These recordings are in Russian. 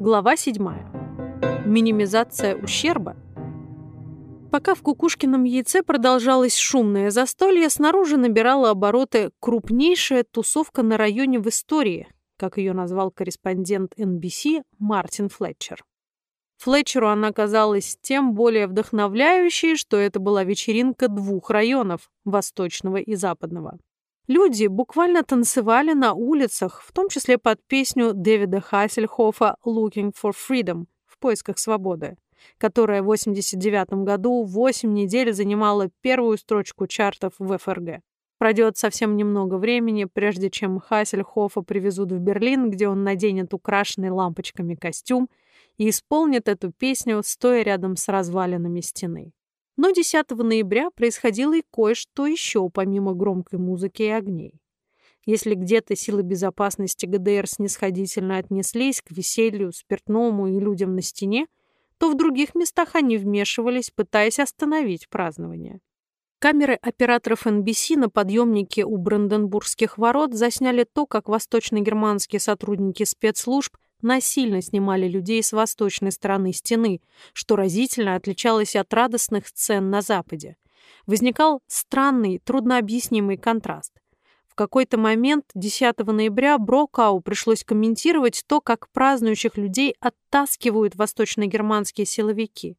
Глава 7. Минимизация ущерба. Пока в кукушкином яйце продолжалось шумное застолье, снаружи набирала обороты крупнейшая тусовка на районе в истории, как ее назвал корреспондент NBC Мартин Флетчер. Флетчеру она казалась тем более вдохновляющей, что это была вечеринка двух районов – восточного и западного. Люди буквально танцевали на улицах, в том числе под песню Дэвида Хассельхофа «Looking for Freedom» в поисках свободы, которая в 1989 году 8 недель занимала первую строчку чартов в ФРГ. Пройдет совсем немного времени, прежде чем Хассельхофа привезут в Берлин, где он наденет украшенный лампочками костюм и исполнит эту песню, стоя рядом с развалинами стены. Но 10 ноября происходило и кое-что еще, помимо громкой музыки и огней. Если где-то силы безопасности ГДР снисходительно отнеслись к веселью, спиртному и людям на стене, то в других местах они вмешивались, пытаясь остановить празднование. Камеры операторов NBC на подъемнике у Бранденбургских ворот засняли то, как восточно-германские сотрудники спецслужб насильно снимали людей с восточной стороны стены, что разительно отличалось от радостных сцен на Западе. Возникал странный, труднообъяснимый контраст. В какой-то момент 10 ноября Брокау пришлось комментировать то, как празднующих людей оттаскивают восточно-германские силовики.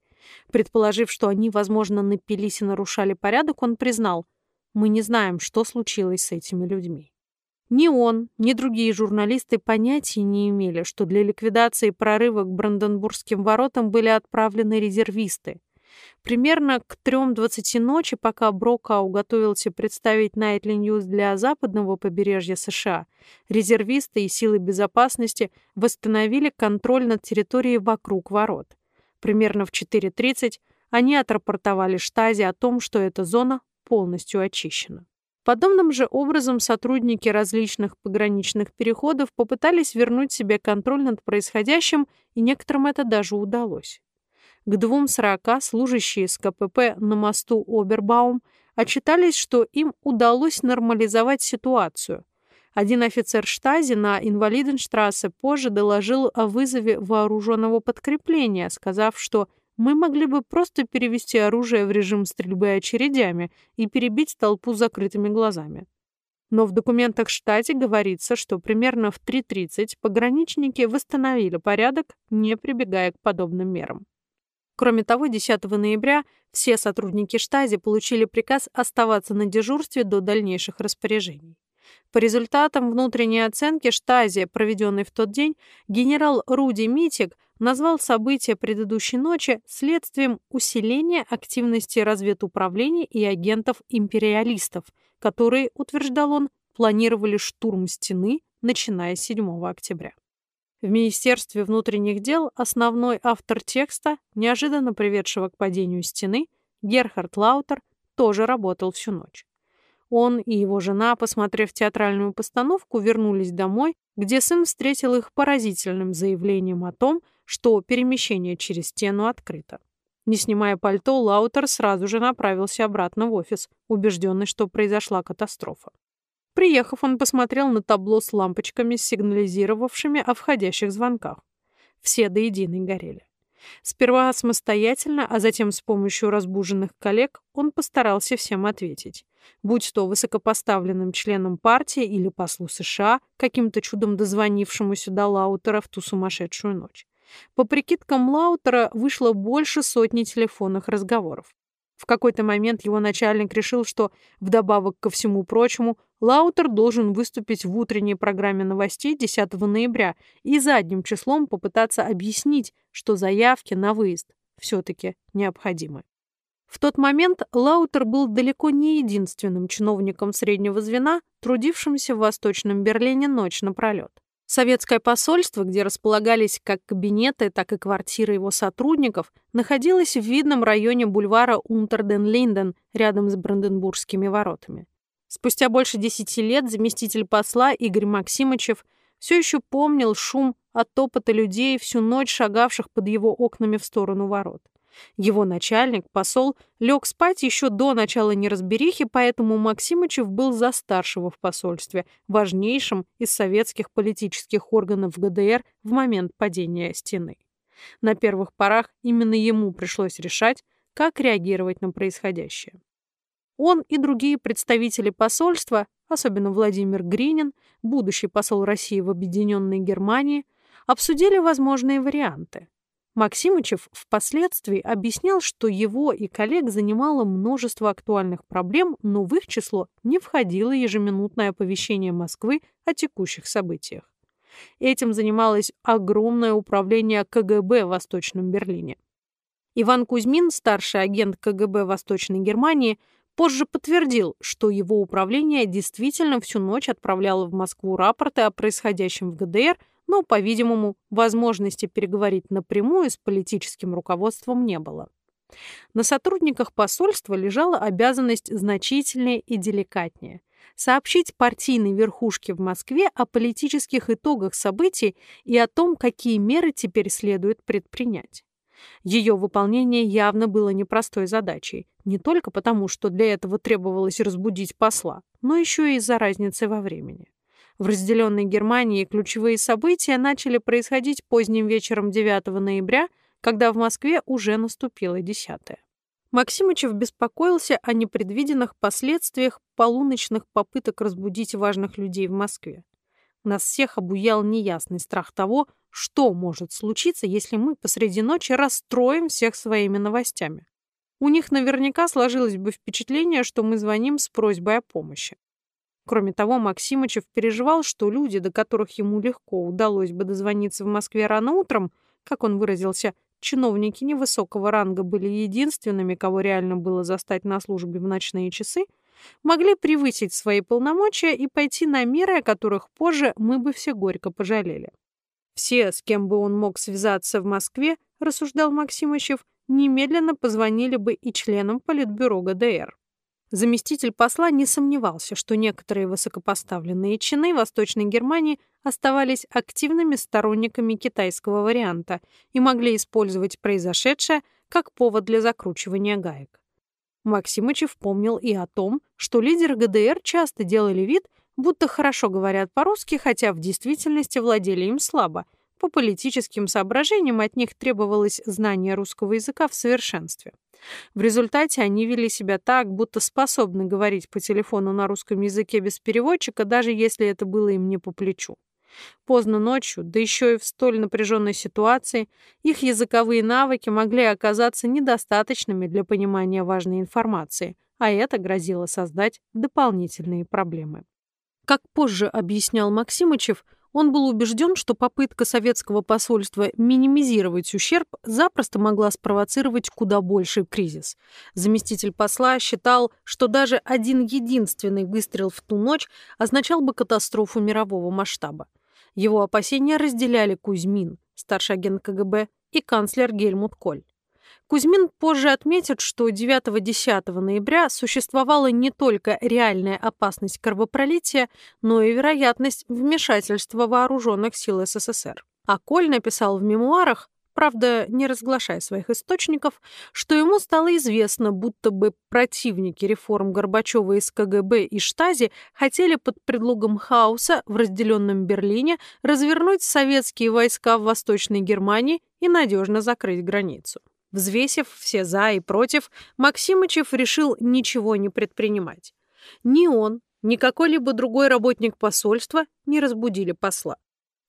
Предположив, что они, возможно, напились и нарушали порядок, он признал, «Мы не знаем, что случилось с этими людьми». Ни он, ни другие журналисты понятия не имели, что для ликвидации прорыва к Бранденбургским воротам были отправлены резервисты. Примерно к 3.20 ночи, пока Брокау готовился представить Nightly News для западного побережья США, резервисты и силы безопасности восстановили контроль над территорией вокруг ворот. Примерно в 4.30 они отрапортовали штазе о том, что эта зона полностью очищена. Подобным же образом сотрудники различных пограничных переходов попытались вернуть себе контроль над происходящим, и некоторым это даже удалось. К двум сорока служащие с КПП на мосту Обербаум отчитались, что им удалось нормализовать ситуацию. Один офицер штази на Инвалиденштрассе позже доложил о вызове вооруженного подкрепления, сказав, что мы могли бы просто перевести оружие в режим стрельбы очередями и перебить толпу закрытыми глазами. Но в документах штате говорится, что примерно в 3.30 пограничники восстановили порядок, не прибегая к подобным мерам. Кроме того, 10 ноября все сотрудники штази получили приказ оставаться на дежурстве до дальнейших распоряжений. По результатам внутренней оценки штази, проведенной в тот день, генерал Руди Митик назвал события предыдущей ночи следствием усиления активности разведуправления и агентов-империалистов, которые, утверждал он, планировали штурм стены, начиная с 7 октября. В Министерстве внутренних дел основной автор текста, неожиданно приведшего к падению стены, Герхард Лаутер, тоже работал всю ночь. Он и его жена, посмотрев театральную постановку, вернулись домой, где сын встретил их поразительным заявлением о том, что перемещение через стену открыто. Не снимая пальто, Лаутер сразу же направился обратно в офис, убежденный, что произошла катастрофа. Приехав, он посмотрел на табло с лампочками, сигнализировавшими о входящих звонках. Все до единой горели. Сперва самостоятельно, а затем с помощью разбуженных коллег он постарался всем ответить. Будь то высокопоставленным членом партии или послу США, каким-то чудом дозвонившемуся до Лаутера в ту сумасшедшую ночь. По прикидкам Лаутера вышло больше сотни телефонных разговоров. В какой-то момент его начальник решил, что, вдобавок ко всему прочему, Лаутер должен выступить в утренней программе новостей 10 ноября и задним числом попытаться объяснить, что заявки на выезд все-таки необходимы. В тот момент Лаутер был далеко не единственным чиновником среднего звена, трудившимся в Восточном Берлине ночь напролет. Советское посольство, где располагались как кабинеты, так и квартиры его сотрудников, находилось в видном районе бульвара Унтерден-Линден, рядом с Бранденбургскими воротами. Спустя больше десяти лет заместитель посла Игорь Максимычев все еще помнил шум от топота людей, всю ночь шагавших под его окнами в сторону ворот. Его начальник, посол, лег спать еще до начала неразберихи, поэтому Максимычев был за старшего в посольстве, важнейшим из советских политических органов ГДР в момент падения стены. На первых порах именно ему пришлось решать, как реагировать на происходящее. Он и другие представители посольства, особенно Владимир Гринин, будущий посол России в Объединенной Германии, обсудили возможные варианты. Максимычев впоследствии объяснял, что его и коллег занимало множество актуальных проблем, но в их число не входило ежеминутное оповещение Москвы о текущих событиях. Этим занималось огромное управление КГБ в Восточном Берлине. Иван Кузьмин, старший агент КГБ Восточной Германии, позже подтвердил, что его управление действительно всю ночь отправляло в Москву рапорты о происходящем в ГДР – но, по-видимому, возможности переговорить напрямую с политическим руководством не было. На сотрудниках посольства лежала обязанность значительнее и деликатнее – сообщить партийной верхушке в Москве о политических итогах событий и о том, какие меры теперь следует предпринять. Ее выполнение явно было непростой задачей, не только потому, что для этого требовалось разбудить посла, но еще и из-за разницы во времени. В разделенной Германии ключевые события начали происходить поздним вечером 9 ноября, когда в Москве уже наступило 10 Максимычев беспокоился о непредвиденных последствиях полуночных попыток разбудить важных людей в Москве. Нас всех обуял неясный страх того, что может случиться, если мы посреди ночи расстроим всех своими новостями. У них наверняка сложилось бы впечатление, что мы звоним с просьбой о помощи. Кроме того, Максимычев переживал, что люди, до которых ему легко удалось бы дозвониться в Москве рано утром, как он выразился, чиновники невысокого ранга были единственными, кого реально было застать на службе в ночные часы, могли превысить свои полномочия и пойти на меры, о которых позже мы бы все горько пожалели. Все, с кем бы он мог связаться в Москве, рассуждал Максимычев, немедленно позвонили бы и членам Политбюро ГДР. Заместитель посла не сомневался, что некоторые высокопоставленные чины Восточной Германии оставались активными сторонниками китайского варианта и могли использовать произошедшее как повод для закручивания гаек. Максимычев помнил и о том, что лидеры ГДР часто делали вид, будто хорошо говорят по-русски, хотя в действительности владели им слабо. По политическим соображениям от них требовалось знание русского языка в совершенстве. В результате они вели себя так, будто способны говорить по телефону на русском языке без переводчика, даже если это было им не по плечу. Поздно ночью, да еще и в столь напряженной ситуации, их языковые навыки могли оказаться недостаточными для понимания важной информации, а это грозило создать дополнительные проблемы. Как позже объяснял Максимычев, он был убежден, что попытка советского посольства минимизировать ущерб запросто могла спровоцировать куда больший кризис. Заместитель посла считал, что даже один единственный выстрел в ту ночь означал бы катастрофу мирового масштаба. Его опасения разделяли Кузьмин, старший агент КГБ, и канцлер Гельмут Коль. Кузьмин позже отметит, что 9-10 ноября существовала не только реальная опасность кровопролития, но и вероятность вмешательства вооруженных сил СССР. А Коль написал в мемуарах, правда, не разглашая своих источников, что ему стало известно, будто бы противники реформ Горбачева из КГБ и Штази хотели под предлогом хаоса в разделенном Берлине развернуть советские войска в Восточной Германии и надежно закрыть границу. Взвесив все «за» и «против», Максимычев решил ничего не предпринимать. Ни он, ни какой-либо другой работник посольства не разбудили посла.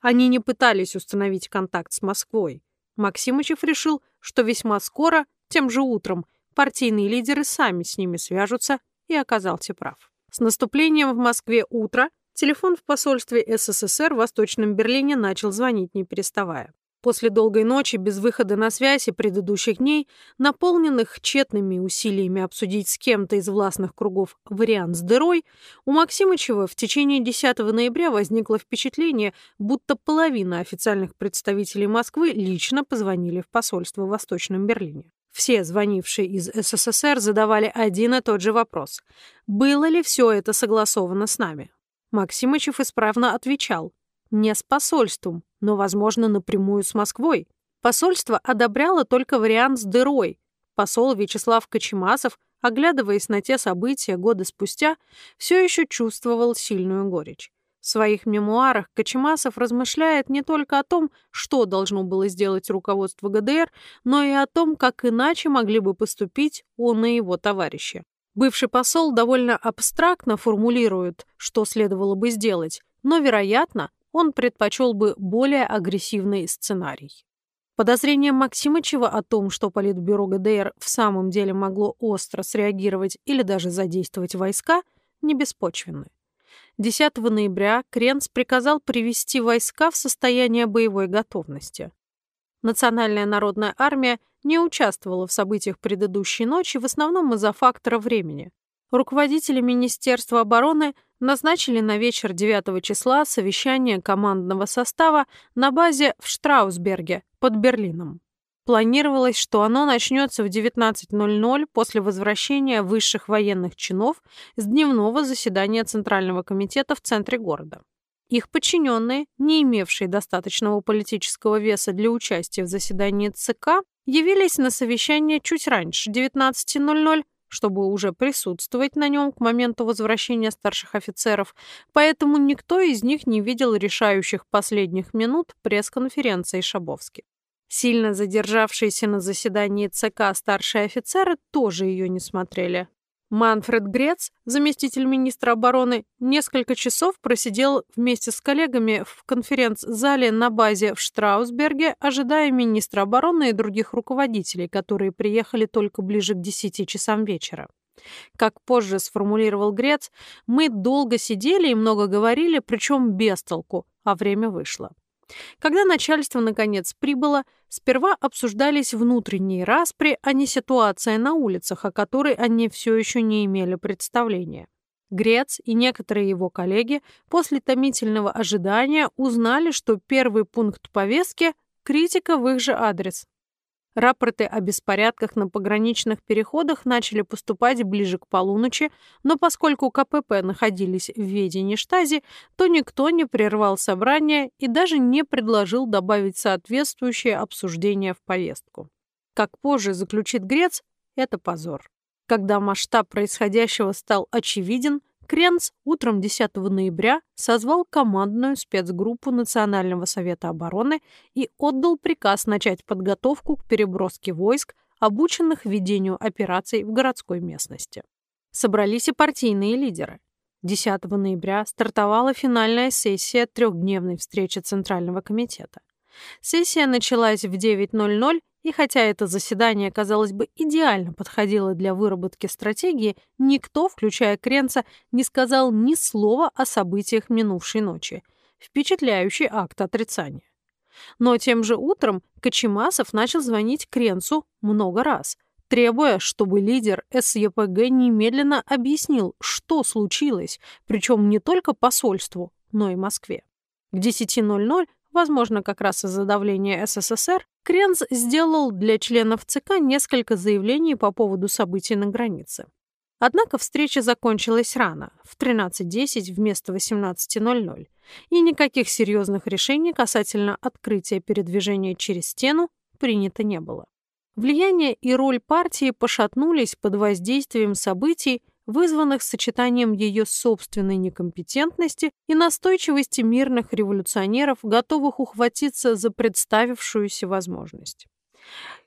Они не пытались установить контакт с Москвой. Максимычев решил, что весьма скоро, тем же утром, партийные лидеры сами с ними свяжутся и оказался прав. С наступлением в Москве утра телефон в посольстве СССР в Восточном Берлине начал звонить не переставая. После долгой ночи без выхода на связь и предыдущих дней, наполненных тщетными усилиями обсудить с кем-то из властных кругов вариант с дырой, у Максимычева в течение 10 ноября возникло впечатление, будто половина официальных представителей Москвы лично позвонили в посольство в Восточном Берлине. Все звонившие из СССР задавали один и тот же вопрос. Было ли все это согласовано с нами? Максимычев исправно отвечал. Не с посольством, но, возможно, напрямую с Москвой. Посольство одобряло только вариант с дырой. Посол Вячеслав Кочемасов, оглядываясь на те события годы спустя, все еще чувствовал сильную горечь. В своих мемуарах Кочемасов размышляет не только о том, что должно было сделать руководство ГДР, но и о том, как иначе могли бы поступить он и его товарищи. Бывший посол довольно абстрактно формулирует, что следовало бы сделать, но, вероятно, он предпочел бы более агрессивный сценарий. Подозрение Максимычева о том, что Политбюро ГДР в самом деле могло остро среагировать или даже задействовать войска, не беспочвенны. 10 ноября Кренц приказал привести войска в состояние боевой готовности. Национальная народная армия не участвовала в событиях предыдущей ночи в основном из-за фактора времени. Руководители Министерства обороны назначили на вечер 9 числа совещание командного состава на базе в Штраусберге под Берлином. Планировалось, что оно начнется в 19.00 после возвращения высших военных чинов с дневного заседания Центрального комитета в центре города. Их подчиненные, не имевшие достаточного политического веса для участия в заседании ЦК, явились на совещание чуть раньше, 19.00, чтобы уже присутствовать на нем к моменту возвращения старших офицеров, поэтому никто из них не видел решающих последних минут пресс-конференции Шабовски. Сильно задержавшиеся на заседании ЦК старшие офицеры тоже ее не смотрели. Манфред Грец, заместитель министра обороны, несколько часов просидел вместе с коллегами в конференц-зале на базе в Штраусберге, ожидая министра обороны и других руководителей, которые приехали только ближе к 10 часам вечера. Как позже сформулировал Грец, мы долго сидели и много говорили, причем без толку, а время вышло. Когда начальство наконец прибыло, сперва обсуждались внутренние распри, а не ситуация на улицах, о которой они все еще не имели представления. Грец и некоторые его коллеги после томительного ожидания узнали, что первый пункт повестки – критика в их же адрес. Рапорты о беспорядках на пограничных переходах начали поступать ближе к полуночи, но поскольку КПП находились в ведении штази, то никто не прервал собрание и даже не предложил добавить соответствующее обсуждение в повестку. Как позже заключит Грец, это позор. Когда масштаб происходящего стал очевиден, Кренц утром 10 ноября созвал командную спецгруппу Национального совета обороны и отдал приказ начать подготовку к переброске войск, обученных ведению операций в городской местности. Собрались и партийные лидеры. 10 ноября стартовала финальная сессия трехдневной встречи Центрального комитета. Сессия началась в 9.00 и хотя это заседание, казалось бы, идеально подходило для выработки стратегии, никто, включая Кренца, не сказал ни слова о событиях минувшей ночи. Впечатляющий акт отрицания. Но тем же утром Кочемасов начал звонить Кренцу много раз, требуя, чтобы лидер СЕПГ немедленно объяснил, что случилось, причем не только посольству, но и Москве. К 10.00 возможно, как раз из-за давления СССР, Кренц сделал для членов ЦК несколько заявлений по поводу событий на границе. Однако встреча закончилась рано, в 13.10 вместо 18.00, и никаких серьезных решений касательно открытия передвижения через стену принято не было. Влияние и роль партии пошатнулись под воздействием событий, вызванных сочетанием ее собственной некомпетентности и настойчивости мирных революционеров, готовых ухватиться за представившуюся возможность.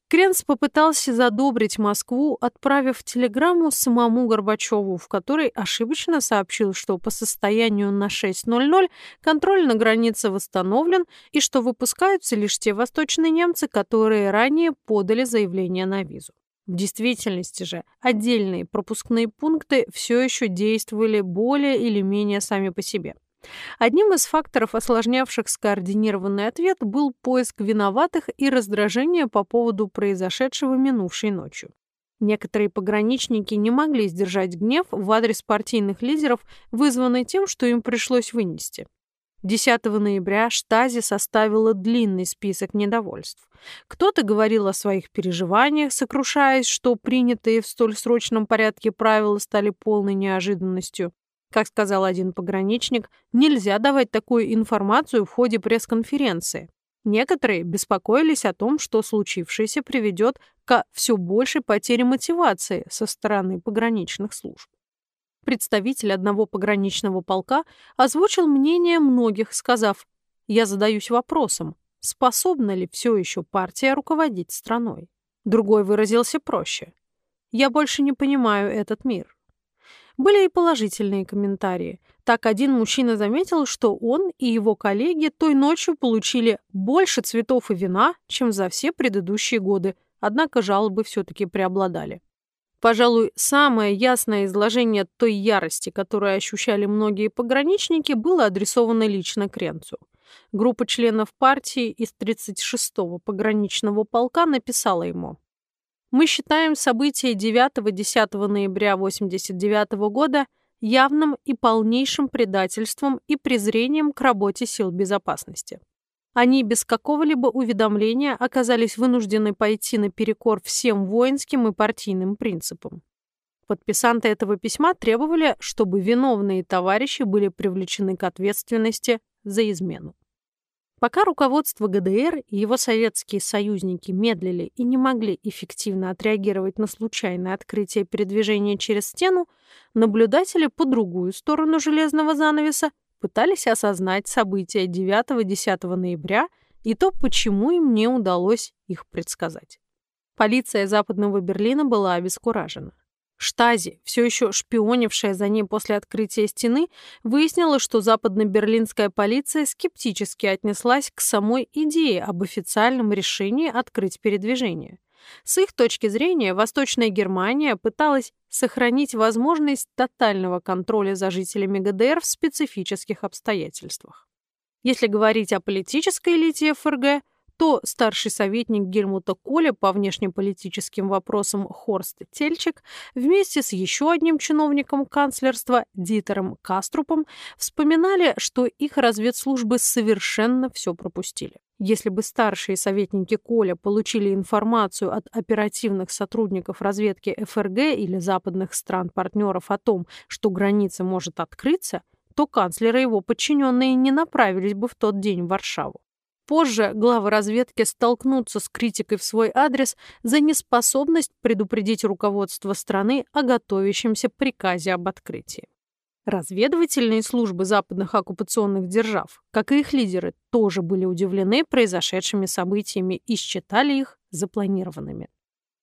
Кренц попытался задобрить Москву, отправив телеграмму самому Горбачеву, в которой ошибочно сообщил, что по состоянию на 6.00 контроль на границе восстановлен и что выпускаются лишь те восточные немцы, которые ранее подали заявление на визу. В действительности же отдельные пропускные пункты все еще действовали более или менее сами по себе. Одним из факторов, осложнявших скоординированный ответ, был поиск виноватых и раздражение по поводу произошедшего минувшей ночью. Некоторые пограничники не могли сдержать гнев в адрес партийных лидеров, вызванный тем, что им пришлось вынести. 10 ноября Штази составила длинный список недовольств. Кто-то говорил о своих переживаниях, сокрушаясь, что принятые в столь срочном порядке правила стали полной неожиданностью. Как сказал один пограничник, нельзя давать такую информацию в ходе пресс-конференции. Некоторые беспокоились о том, что случившееся приведет к все большей потере мотивации со стороны пограничных служб. Представитель одного пограничного полка озвучил мнение многих, сказав, «Я задаюсь вопросом, способна ли все еще партия руководить страной?» Другой выразился проще, «Я больше не понимаю этот мир». Были и положительные комментарии. Так один мужчина заметил, что он и его коллеги той ночью получили больше цветов и вина, чем за все предыдущие годы, однако жалобы все-таки преобладали. Пожалуй, самое ясное изложение той ярости, которую ощущали многие пограничники, было адресовано лично Кренцу. Группа членов партии из 36-го пограничного полка написала ему «Мы считаем события 9-10 ноября 1989 года явным и полнейшим предательством и презрением к работе сил безопасности. Они без какого-либо уведомления оказались вынуждены пойти наперекор всем воинским и партийным принципам. Подписанты этого письма требовали, чтобы виновные товарищи были привлечены к ответственности за измену. Пока руководство ГДР и его советские союзники медлили и не могли эффективно отреагировать на случайное открытие передвижения через стену, наблюдатели по другую сторону железного занавеса пытались осознать события 9-10 ноября и то, почему им не удалось их предсказать. Полиция Западного Берлина была обескуражена. Штази, все еще шпионившая за ней после открытия стены, выяснила, что западно-берлинская полиция скептически отнеслась к самой идее об официальном решении открыть передвижение. С их точки зрения, Восточная Германия пыталась сохранить возможность тотального контроля за жителями ГДР в специфических обстоятельствах. Если говорить о политической элите ФРГ, то старший советник Гельмута Коля по внешнеполитическим вопросам Хорст Тельчик вместе с еще одним чиновником канцлерства Дитером Каструпом вспоминали, что их разведслужбы совершенно все пропустили. Если бы старшие советники Коля получили информацию от оперативных сотрудников разведки ФРГ или западных стран-партнеров о том, что граница может открыться, то канцлеры его подчиненные не направились бы в тот день в Варшаву. Позже главы разведки столкнутся с критикой в свой адрес за неспособность предупредить руководство страны о готовящемся приказе об открытии. Разведывательные службы западных оккупационных держав, как и их лидеры, тоже были удивлены произошедшими событиями и считали их запланированными.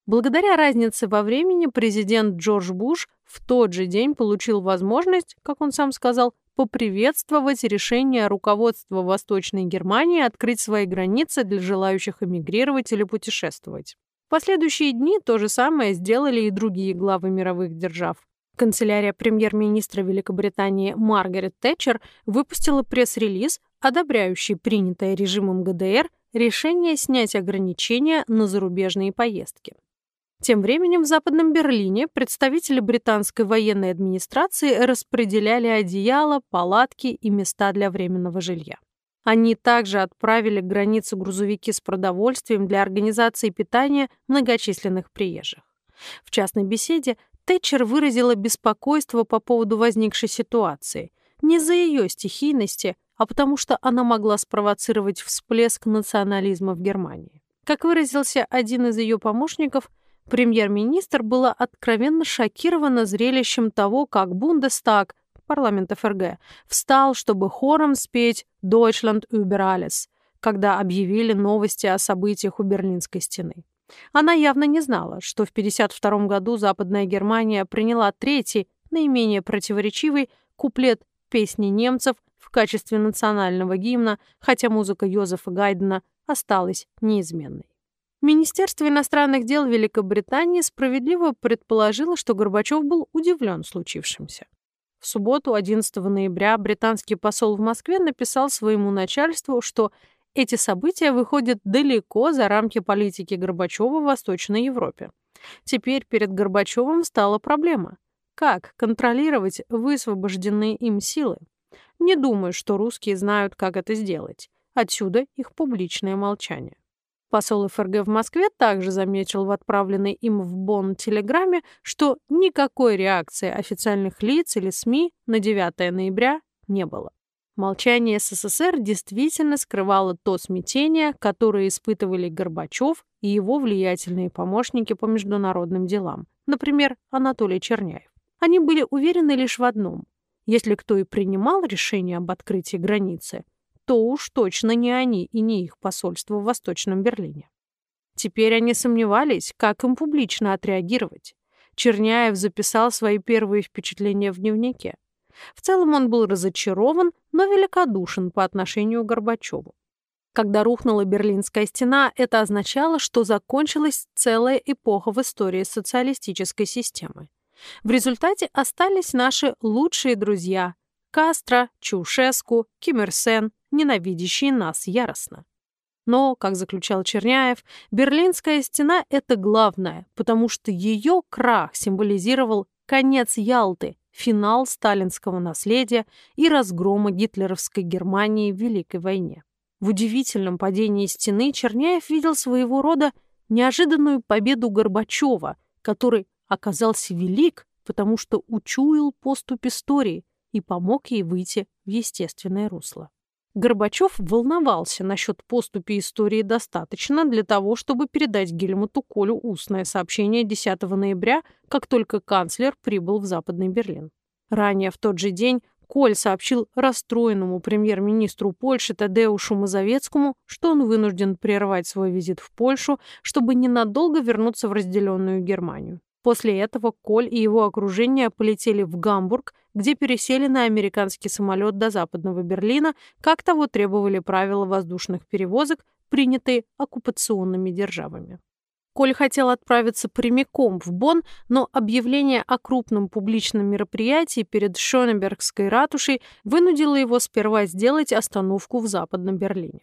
Благодаря разнице во времени президент Джордж Буш в тот же день получил возможность, как он сам сказал, поприветствовать решение руководства Восточной Германии открыть свои границы для желающих эмигрировать или путешествовать. В последующие дни то же самое сделали и другие главы мировых держав. Канцелярия премьер-министра Великобритании Маргарет Тэтчер выпустила пресс-релиз, одобряющий принятое режимом ГДР решение снять ограничения на зарубежные поездки. Тем временем в Западном Берлине представители британской военной администрации распределяли одеяла, палатки и места для временного жилья. Они также отправили к границе грузовики с продовольствием для организации питания многочисленных приезжих. В частной беседе Тэтчер выразила беспокойство по поводу возникшей ситуации. Не за ее стихийности, а потому что она могла спровоцировать всплеск национализма в Германии. Как выразился один из ее помощников – Премьер-министр была откровенно шокирована зрелищем того, как Бундестаг, парламент ФРГ, встал, чтобы хором спеть «Deutschland über alles», когда объявили новости о событиях у Берлинской стены. Она явно не знала, что в 1952 году Западная Германия приняла третий, наименее противоречивый, куплет песни немцев в качестве национального гимна, хотя музыка Йозефа Гайдена осталась неизменной. Министерство иностранных дел Великобритании справедливо предположило, что Горбачев был удивлен случившимся. В субботу, 11 ноября, британский посол в Москве написал своему начальству, что эти события выходят далеко за рамки политики Горбачева в Восточной Европе. Теперь перед Горбачевым стала проблема. Как контролировать высвобожденные им силы? Не думаю, что русские знают, как это сделать. Отсюда их публичное молчание. Посол ФРГ в Москве также заметил в отправленной им в Бонн телеграмме, что никакой реакции официальных лиц или СМИ на 9 ноября не было. Молчание СССР действительно скрывало то смятение, которое испытывали Горбачев и его влиятельные помощники по международным делам, например, Анатолий Черняев. Они были уверены лишь в одном. Если кто и принимал решение об открытии границы, то уж точно не они и не их посольство в Восточном Берлине. Теперь они сомневались, как им публично отреагировать. Черняев записал свои первые впечатления в дневнике. В целом он был разочарован, но великодушен по отношению к Горбачеву. Когда рухнула Берлинская стена, это означало, что закончилась целая эпоха в истории социалистической системы. В результате остались наши лучшие друзья – Кастро, Чаушеску, Ким Ир Сен, ненавидящие нас яростно. Но, как заключал Черняев, Берлинская стена – это главное, потому что ее крах символизировал конец Ялты, финал сталинского наследия и разгрома гитлеровской Германии в Великой войне. В удивительном падении стены Черняев видел своего рода неожиданную победу Горбачева, который оказался велик, потому что учуял поступь истории и помог ей выйти в естественное русло. Горбачев волновался насчет поступи истории достаточно для того, чтобы передать Гельмуту Колю устное сообщение 10 ноября, как только канцлер прибыл в Западный Берлин. Ранее в тот же день Коль сообщил расстроенному премьер-министру Польши Тадеушу Мазовецкому, что он вынужден прервать свой визит в Польшу, чтобы ненадолго вернуться в разделенную Германию. После этого Коль и его окружение полетели в Гамбург, где пересели на американский самолет до Западного Берлина, как того требовали правила воздушных перевозок, принятые оккупационными державами. Коль хотел отправиться прямиком в Бонн, но объявление о крупном публичном мероприятии перед Шонебергской ратушей вынудило его сперва сделать остановку в Западном Берлине.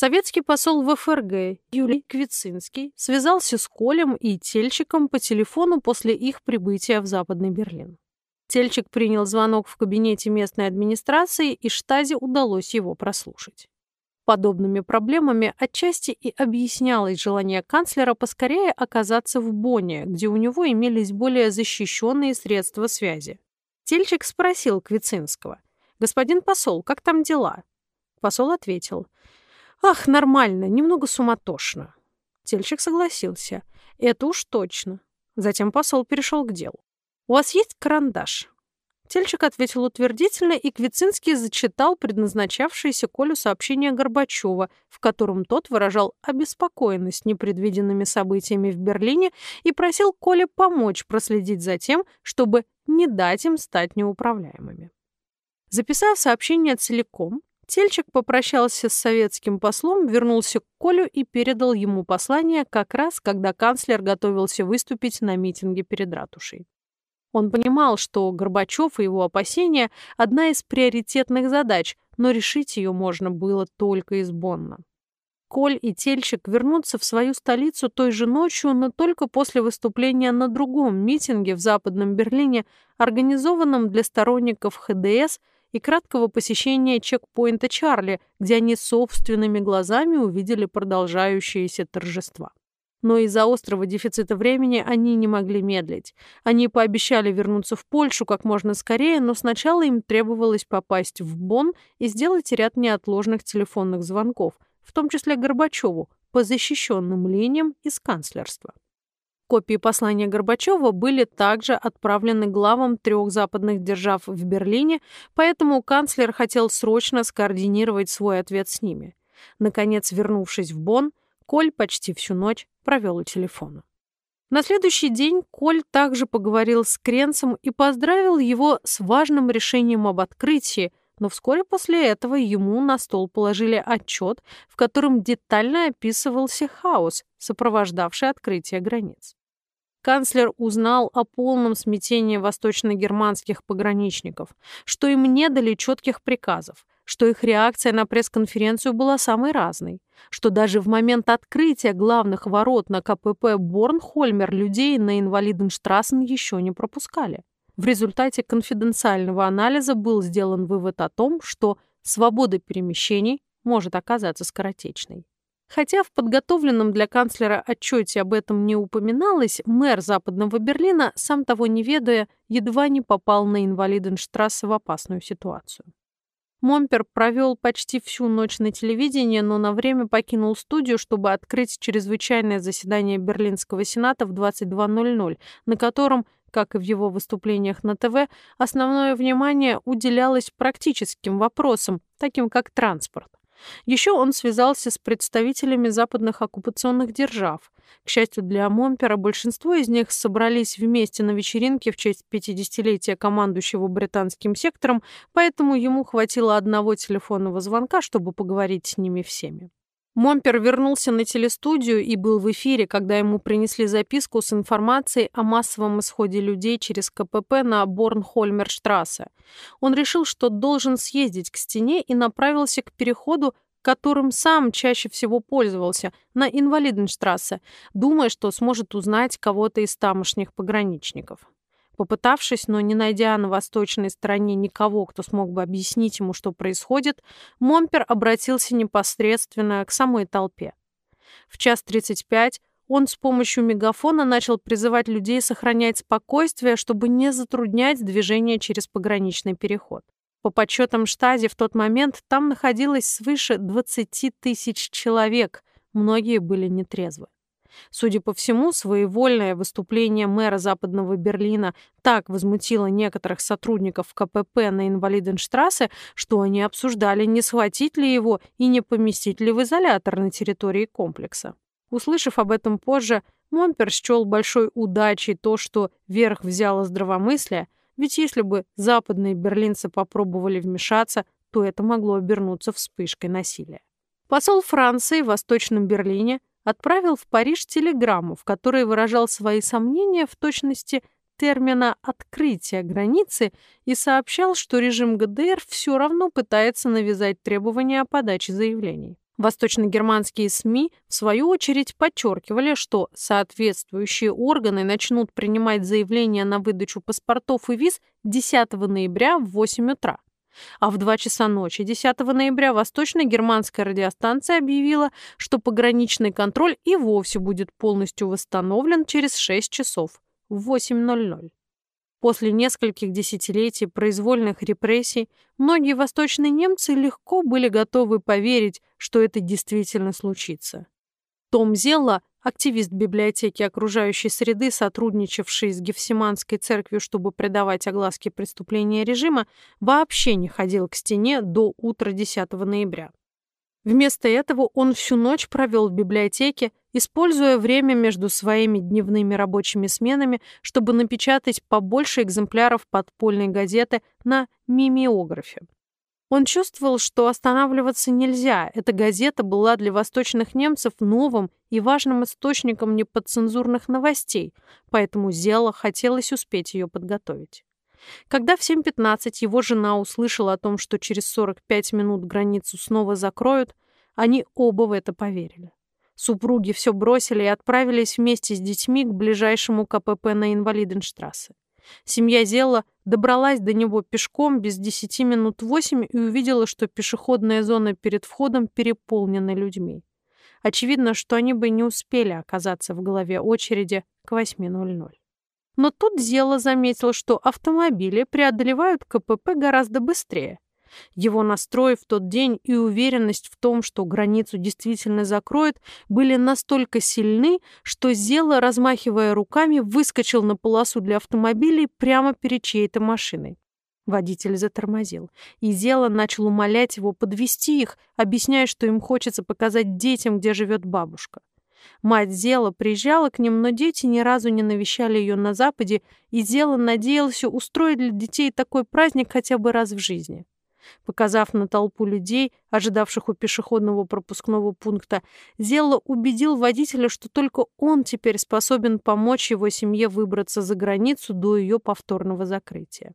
Советский посол в ФРГ Юлий Квицинский связался с Колем и Тельчиком по телефону после их прибытия в Западный Берлин. Тельчик принял звонок в кабинете местной администрации, и Штазе удалось его прослушать. Подобными проблемами отчасти и объяснялось желание канцлера поскорее оказаться в Бонне, где у него имелись более защищенные средства связи. Тельчик спросил Квицинского, «Господин посол, как там дела?» Посол ответил, Ах, нормально, немного суматошно. Тельчик согласился. Это уж точно. Затем посол перешел к делу. У вас есть карандаш? Тельчик ответил утвердительно, и Квицинский зачитал предназначавшееся Колю сообщение Горбачева, в котором тот выражал обеспокоенность непредвиденными событиями в Берлине и просил Коле помочь проследить за тем, чтобы не дать им стать неуправляемыми. Записав сообщение целиком, Тельчик попрощался с советским послом, вернулся к Колю и передал ему послание как раз, когда канцлер готовился выступить на митинге перед ратушей. Он понимал, что Горбачев и его опасения – одна из приоритетных задач, но решить ее можно было только из Бонна. Коль и Тельчик вернутся в свою столицу той же ночью, но только после выступления на другом митинге в Западном Берлине, организованном для сторонников ХДС – и краткого посещения чекпоинта Чарли, где они собственными глазами увидели продолжающиеся торжества. Но из-за острого дефицита времени они не могли медлить. Они пообещали вернуться в Польшу как можно скорее, но сначала им требовалось попасть в Бонн и сделать ряд неотложных телефонных звонков, в том числе Горбачеву, по защищенным линиям из канцлерства. Копии послания Горбачева были также отправлены главам трех западных держав в Берлине, поэтому канцлер хотел срочно скоординировать свой ответ с ними. Наконец, вернувшись в Бонн, Коль почти всю ночь провел у телефона. На следующий день Коль также поговорил с Кренцем и поздравил его с важным решением об открытии, но вскоре после этого ему на стол положили отчет, в котором детально описывался хаос, сопровождавший открытие границ канцлер узнал о полном смятении восточно-германских пограничников, что им не дали четких приказов, что их реакция на пресс-конференцию была самой разной, что даже в момент открытия главных ворот на КПП Борнхольмер людей на Инвалиденштрассен еще не пропускали. В результате конфиденциального анализа был сделан вывод о том, что свобода перемещений может оказаться скоротечной. Хотя в подготовленном для канцлера отчете об этом не упоминалось, мэр Западного Берлина, сам того не ведая, едва не попал на Инвалиденштрассе в опасную ситуацию. Момпер провел почти всю ночь на телевидении, но на время покинул студию, чтобы открыть чрезвычайное заседание Берлинского сената в 22.00, на котором, как и в его выступлениях на ТВ, основное внимание уделялось практическим вопросам, таким как транспорт. Еще он связался с представителями западных оккупационных держав. К счастью для Момпера, большинство из них собрались вместе на вечеринке в честь 50-летия командующего британским сектором, поэтому ему хватило одного телефонного звонка, чтобы поговорить с ними всеми. Момпер вернулся на телестудию и был в эфире, когда ему принесли записку с информацией о массовом исходе людей через КПП на Борнхольмерштрассе. Он решил, что должен съездить к стене и направился к переходу, которым сам чаще всего пользовался, на Инвалиденштрассе, думая, что сможет узнать кого-то из тамошних пограничников. Попытавшись, но не найдя на восточной стороне никого, кто смог бы объяснить ему, что происходит, Момпер обратился непосредственно к самой толпе. В час тридцать пять он с помощью мегафона начал призывать людей сохранять спокойствие, чтобы не затруднять движение через пограничный переход. По подсчетам штази в тот момент там находилось свыше 20 тысяч человек, многие были нетрезвы. Судя по всему, своевольное выступление мэра Западного Берлина так возмутило некоторых сотрудников КПП на Инвалиденштрассе, что они обсуждали, не схватить ли его и не поместить ли в изолятор на территории комплекса. Услышав об этом позже, Момпер счел большой удачей то, что верх взяло здравомыслие, ведь если бы западные берлинцы попробовали вмешаться, то это могло обернуться вспышкой насилия. Посол Франции в Восточном Берлине отправил в Париж телеграмму, в которой выражал свои сомнения в точности термина «открытие границы» и сообщал, что режим ГДР все равно пытается навязать требования о подаче заявлений. Восточно-германские СМИ, в свою очередь, подчеркивали, что соответствующие органы начнут принимать заявления на выдачу паспортов и виз 10 ноября в 8 утра. А в 2 часа ночи 10 ноября восточно-германская радиостанция объявила, что пограничный контроль и вовсе будет полностью восстановлен через 6 часов в 8.00. После нескольких десятилетий произвольных репрессий многие восточные немцы легко были готовы поверить, что это действительно случится. Том Зелла Активист библиотеки окружающей среды, сотрудничавший с Гефсиманской церковью, чтобы придавать огласке преступления режима, вообще не ходил к стене до утра 10 ноября. Вместо этого он всю ночь провел в библиотеке, используя время между своими дневными рабочими сменами, чтобы напечатать побольше экземпляров подпольной газеты на мимеографе. Он чувствовал, что останавливаться нельзя. Эта газета была для восточных немцев новым и важным источником неподцензурных новостей, поэтому Зела хотелось успеть ее подготовить. Когда в 7.15 его жена услышала о том, что через 45 минут границу снова закроют, они оба в это поверили. Супруги все бросили и отправились вместе с детьми к ближайшему КПП на Инвалиденштрассе. Семья Зела добралась до него пешком без десяти минут восемь и увидела, что пешеходная зона перед входом переполнена людьми. Очевидно, что они бы не успели оказаться в голове очереди к 8.00. Но тут Зела заметил, что автомобили преодолевают КПП гораздо быстрее. Его настрой в тот день и уверенность в том, что границу действительно закроют, были настолько сильны, что Зела, размахивая руками, выскочил на полосу для автомобилей прямо перед чьей-то машиной. Водитель затормозил, и Зела начал умолять его подвести их, объясняя, что им хочется показать детям, где живет бабушка. Мать Зела приезжала к ним, но дети ни разу не навещали ее на Западе, и Зела надеялся устроить для детей такой праздник хотя бы раз в жизни. Показав на толпу людей, ожидавших у пешеходного пропускного пункта, Зелла убедил водителя, что только он теперь способен помочь его семье выбраться за границу до ее повторного закрытия.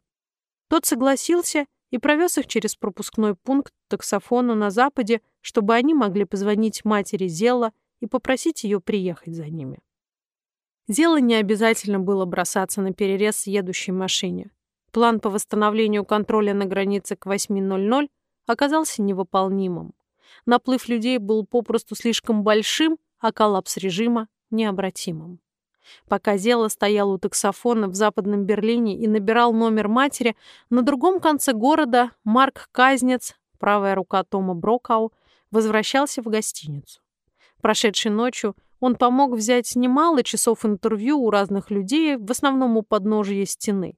Тот согласился и провез их через пропускной пункт таксофону на западе, чтобы они могли позвонить матери Зелла и попросить ее приехать за ними. Зелла не обязательно было бросаться на перерез едущей машине. План по восстановлению контроля на границе к 8.00 оказался невыполнимым. Наплыв людей был попросту слишком большим, а коллапс режима — необратимым. Пока Зела стоял у таксофона в Западном Берлине и набирал номер матери, на другом конце города Марк Казнец, правая рука Тома Брокау, возвращался в гостиницу. Прошедшей ночью он помог взять немало часов интервью у разных людей, в основном у подножия стены.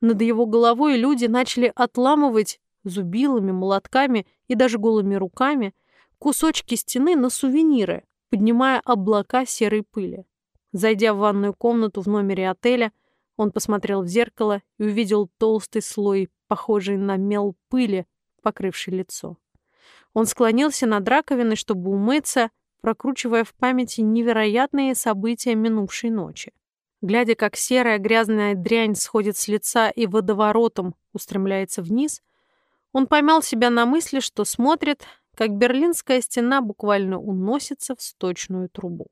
Над его головой люди начали отламывать зубилами, молотками и даже голыми руками кусочки стены на сувениры, поднимая облака серой пыли. Зайдя в ванную комнату в номере отеля, он посмотрел в зеркало и увидел толстый слой, похожий на мел пыли, покрывший лицо. Он склонился над раковиной, чтобы умыться, прокручивая в памяти невероятные события минувшей ночи. Глядя, как серая грязная дрянь сходит с лица и водоворотом устремляется вниз, он поймал себя на мысли, что смотрит, как Берлинская стена буквально уносится в сточную трубу.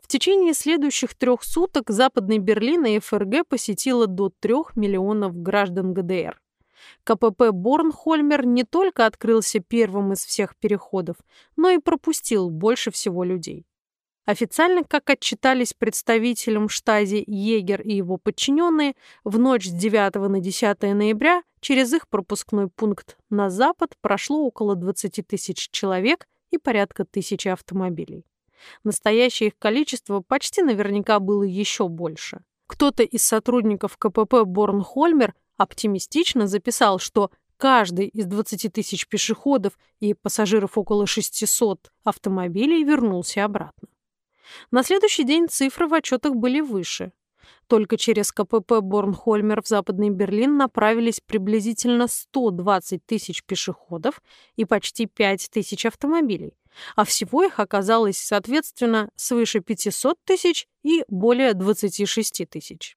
В течение следующих трех суток Западный Берлин и ФРГ посетило до трех миллионов граждан ГДР. КПП Борнхольмер не только открылся первым из всех переходов, но и пропустил больше всего людей. Официально, как отчитались представителям штази Егер и его подчиненные, в ночь с 9 на 10 ноября через их пропускной пункт на запад прошло около 20 тысяч человек и порядка тысячи автомобилей. Настоящее их количество почти наверняка было еще больше. Кто-то из сотрудников КПП Борнхольмер оптимистично записал, что каждый из 20 тысяч пешеходов и пассажиров около 600 автомобилей вернулся обратно. На следующий день цифры в отчетах были выше. Только через КПП Борнхольмер в Западный Берлин направились приблизительно 120 тысяч пешеходов и почти 5 тысяч автомобилей, а всего их оказалось, соответственно, свыше 500 тысяч и более 26 тысяч.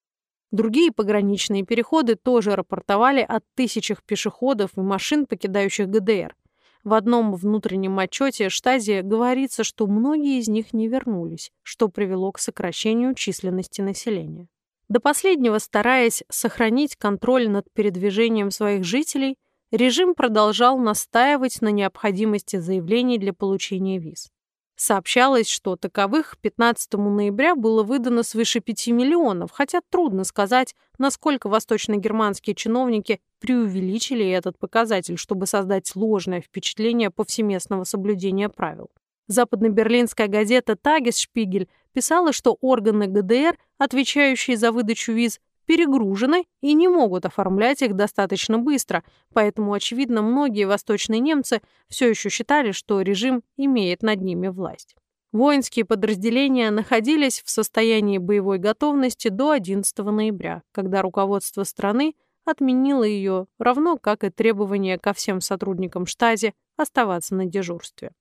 Другие пограничные переходы тоже рапортовали о тысячах пешеходов и машин, покидающих ГДР. В одном внутреннем отчете Штази говорится, что многие из них не вернулись, что привело к сокращению численности населения. До последнего стараясь сохранить контроль над передвижением своих жителей, режим продолжал настаивать на необходимости заявлений для получения виз. Сообщалось, что таковых 15 ноября было выдано свыше 5 миллионов, хотя трудно сказать, насколько восточно-германские чиновники преувеличили этот показатель, чтобы создать ложное впечатление повсеместного соблюдения правил. Западно-берлинская газета «Тагес-Шпигель» писала, что органы ГДР, отвечающие за выдачу виз, перегружены и не могут оформлять их достаточно быстро, поэтому, очевидно, многие восточные немцы все еще считали, что режим имеет над ними власть. Воинские подразделения находились в состоянии боевой готовности до 11 ноября, когда руководство страны отменило ее, равно как и требование ко всем сотрудникам штази оставаться на дежурстве.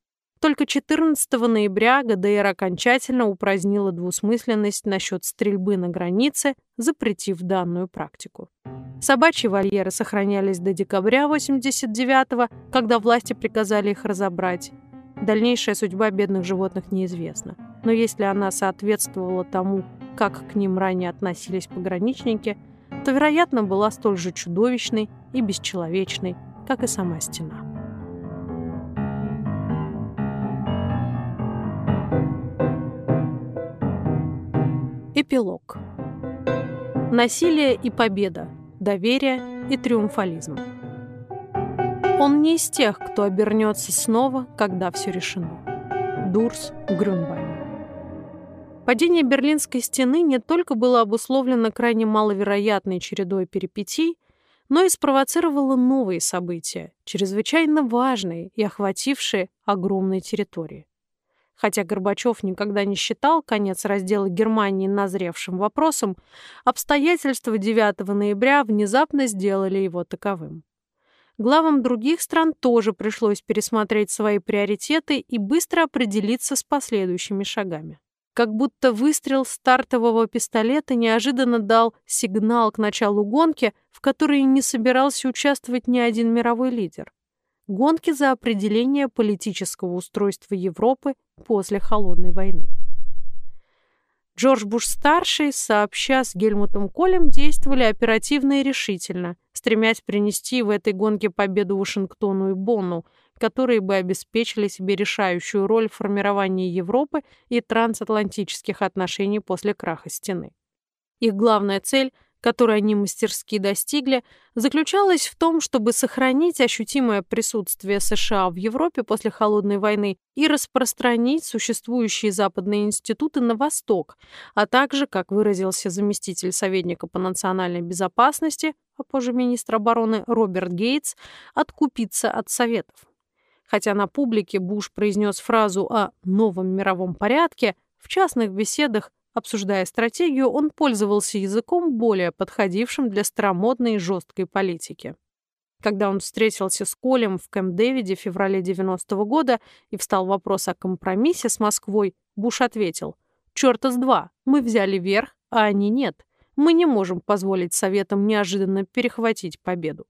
Только 14 ноября ГДР окончательно упразднила двусмысленность насчет стрельбы на границе, запретив данную практику. Собачьи вольеры сохранялись до декабря 89-го, когда власти приказали их разобрать. Дальнейшая судьба бедных животных неизвестна. Но если она соответствовала тому, как к ним ранее относились пограничники, то, вероятно, была столь же чудовищной и бесчеловечной, как и сама стена. Эпилог. Насилие и победа, доверие и триумфализм. Он не из тех, кто обернется снова, когда все решено. Дурс Грюнбайн. Падение Берлинской стены не только было обусловлено крайне маловероятной чередой перипетий, но и спровоцировало новые события, чрезвычайно важные и охватившие огромные территории. Хотя Горбачев никогда не считал конец раздела Германии назревшим вопросом, обстоятельства 9 ноября внезапно сделали его таковым. Главам других стран тоже пришлось пересмотреть свои приоритеты и быстро определиться с последующими шагами. Как будто выстрел стартового пистолета неожиданно дал сигнал к началу гонки, в которой не собирался участвовать ни один мировой лидер гонки за определение политического устройства Европы после Холодной войны. Джордж Буш-старший, сообща с Гельмутом Колем, действовали оперативно и решительно, стремясь принести в этой гонке победу Вашингтону и Бонну, которые бы обеспечили себе решающую роль в формировании Европы и трансатлантических отношений после краха стены. Их главная цель которую они мастерски достигли, заключалась в том, чтобы сохранить ощутимое присутствие США в Европе после Холодной войны и распространить существующие западные институты на восток, а также, как выразился заместитель советника по национальной безопасности, а позже министр обороны Роберт Гейтс, откупиться от Советов. Хотя на публике Буш произнес фразу о «новом мировом порядке», в частных беседах Обсуждая стратегию, он пользовался языком, более подходившим для старомодной и жесткой политики. Когда он встретился с Колем в Кэмп-Дэвиде в феврале 90 -го года и встал вопрос о компромиссе с Москвой, Буш ответил, «Чёрта с два, мы взяли верх, а они нет. Мы не можем позволить Советам неожиданно перехватить победу».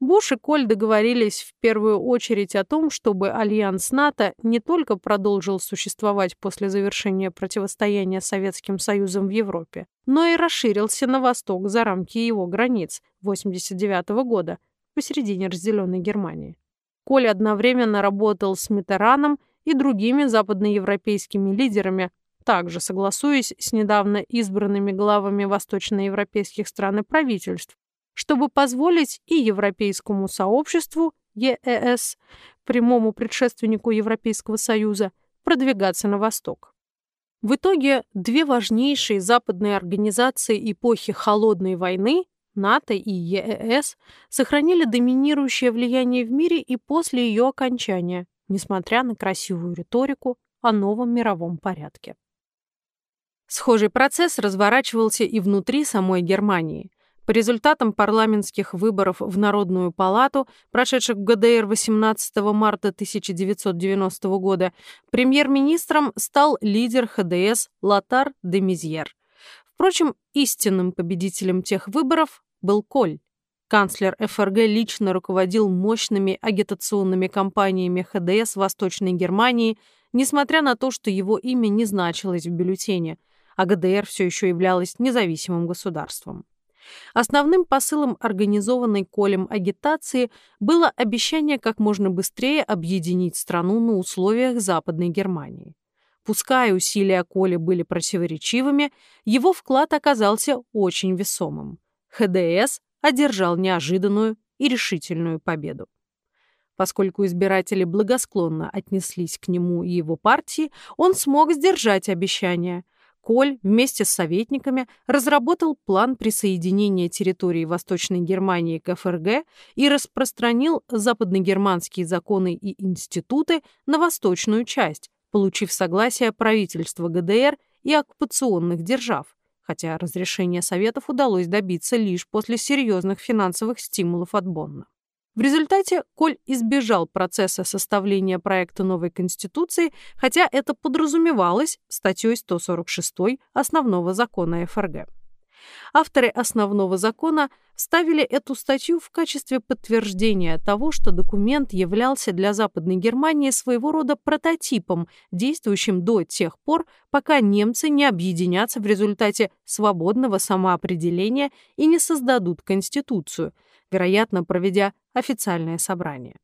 Буш и Коль договорились в первую очередь о том, чтобы альянс НАТО не только продолжил существовать после завершения противостояния Советским Союзом в Европе, но и расширился на восток за рамки его границ 1989 года, посередине разделенной Германии. Коль одновременно работал с Митераном и другими западноевропейскими лидерами, также согласуясь с недавно избранными главами восточноевропейских стран и правительств, чтобы позволить и Европейскому сообществу ЕЭС, прямому предшественнику Европейского Союза, продвигаться на восток. В итоге две важнейшие западные организации эпохи Холодной войны НАТО и ЕЭС сохранили доминирующее влияние в мире и после ее окончания, несмотря на красивую риторику о новом мировом порядке. Схожий процесс разворачивался и внутри самой Германии. По результатам парламентских выборов в Народную палату, прошедших в ГДР 18 марта 1990 года, премьер-министром стал лидер ХДС Латар де Мизьер. Впрочем, истинным победителем тех выборов был Коль. Канцлер ФРГ лично руководил мощными агитационными кампаниями ХДС в Восточной Германии, несмотря на то, что его имя не значилось в бюллетене, а ГДР все еще являлась независимым государством. Основным посылом организованной Колем агитации было обещание как можно быстрее объединить страну на условиях Западной Германии. Пускай усилия Коли были противоречивыми, его вклад оказался очень весомым. ХДС одержал неожиданную и решительную победу. Поскольку избиратели благосклонно отнеслись к нему и его партии, он смог сдержать обещания, Коль вместе с советниками разработал план присоединения территории Восточной Германии к ФРГ и распространил западногерманские законы и институты на восточную часть, получив согласие правительства ГДР и оккупационных держав, хотя разрешение Советов удалось добиться лишь после серьезных финансовых стимулов от Бонна. В результате Коль избежал процесса составления проекта новой Конституции, хотя это подразумевалось статьей 146 Основного закона ФРГ. Авторы основного закона ставили эту статью в качестве подтверждения того, что документ являлся для Западной Германии своего рода прототипом, действующим до тех пор, пока немцы не объединятся в результате свободного самоопределения и не создадут Конституцию, вероятно, проведя официальное собрание.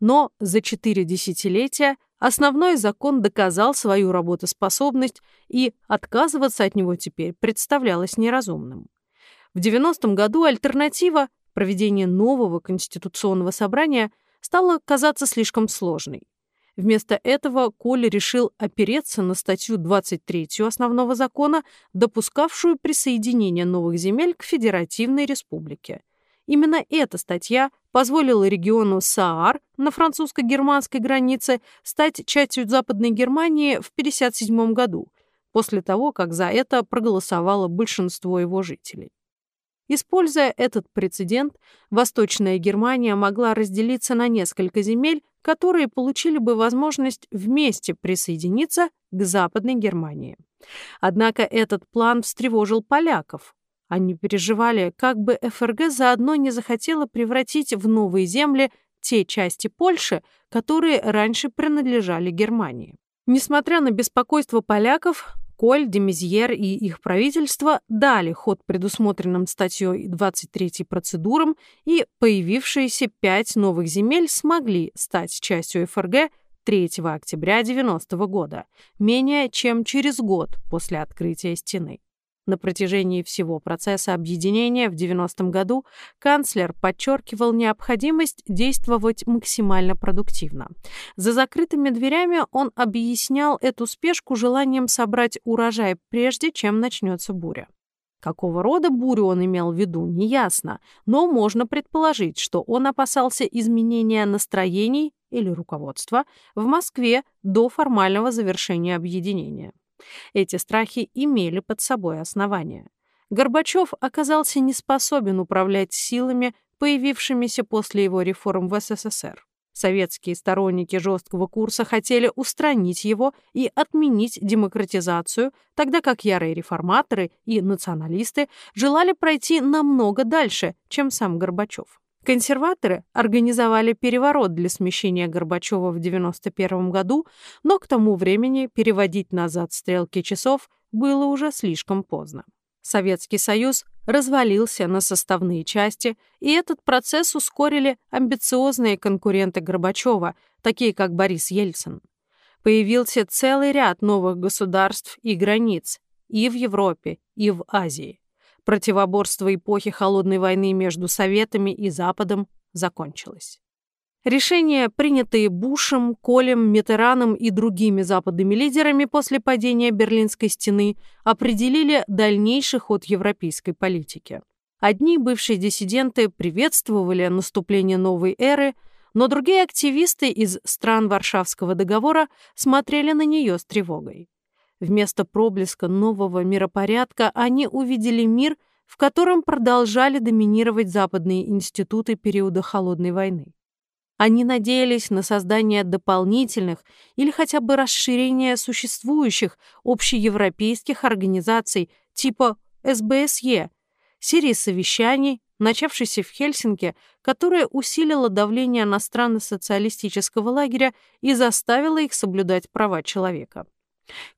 Но за четыре десятилетия основной закон доказал свою работоспособность, и отказываться от него теперь представлялось неразумным. В 90-м году альтернатива проведения нового конституционного собрания стала казаться слишком сложной. Вместо этого Коли решил опереться на статью 23 основного закона, допускавшую присоединение новых земель к Федеративной Республике – Именно эта статья позволила региону Саар на французско-германской границе стать частью Западной Германии в 1957 году, после того, как за это проголосовало большинство его жителей. Используя этот прецедент, Восточная Германия могла разделиться на несколько земель, которые получили бы возможность вместе присоединиться к Западной Германии. Однако этот план встревожил поляков, они переживали, как бы ФРГ заодно не захотела превратить в новые земли те части Польши, которые раньше принадлежали Германии. Несмотря на беспокойство поляков, Коль, Демизьер и их правительство дали ход предусмотренным статьей 23 процедурам, и появившиеся пять новых земель смогли стать частью ФРГ 3 октября 90 года, менее чем через год после открытия стены. На протяжении всего процесса объединения в 90-м году канцлер подчеркивал необходимость действовать максимально продуктивно. За закрытыми дверями он объяснял эту спешку желанием собрать урожай прежде, чем начнется буря. Какого рода бурю он имел в виду, неясно, но можно предположить, что он опасался изменения настроений или руководства в Москве до формального завершения объединения. Эти страхи имели под собой основания. Горбачев оказался не способен управлять силами, появившимися после его реформ в СССР. Советские сторонники жесткого курса хотели устранить его и отменить демократизацию, тогда как ярые реформаторы и националисты желали пройти намного дальше, чем сам Горбачев. Консерваторы организовали переворот для смещения Горбачева в 1991 году, но к тому времени переводить назад стрелки часов было уже слишком поздно. Советский Союз развалился на составные части, и этот процесс ускорили амбициозные конкуренты Горбачева, такие как Борис Ельцин. Появился целый ряд новых государств и границ и в Европе, и в Азии противоборство эпохи Холодной войны между Советами и Западом закончилось. Решения, принятые Бушем, Колем, Митераном и другими западными лидерами после падения Берлинской стены, определили дальнейший ход европейской политики. Одни бывшие диссиденты приветствовали наступление новой эры, но другие активисты из стран Варшавского договора смотрели на нее с тревогой. Вместо проблеска нового миропорядка они увидели мир, в котором продолжали доминировать западные институты периода Холодной войны. Они надеялись на создание дополнительных или хотя бы расширение существующих общеевропейских организаций типа СБСЕ, серии совещаний, начавшейся в Хельсинки, которая усилила давление на страны социалистического лагеря и заставила их соблюдать права человека.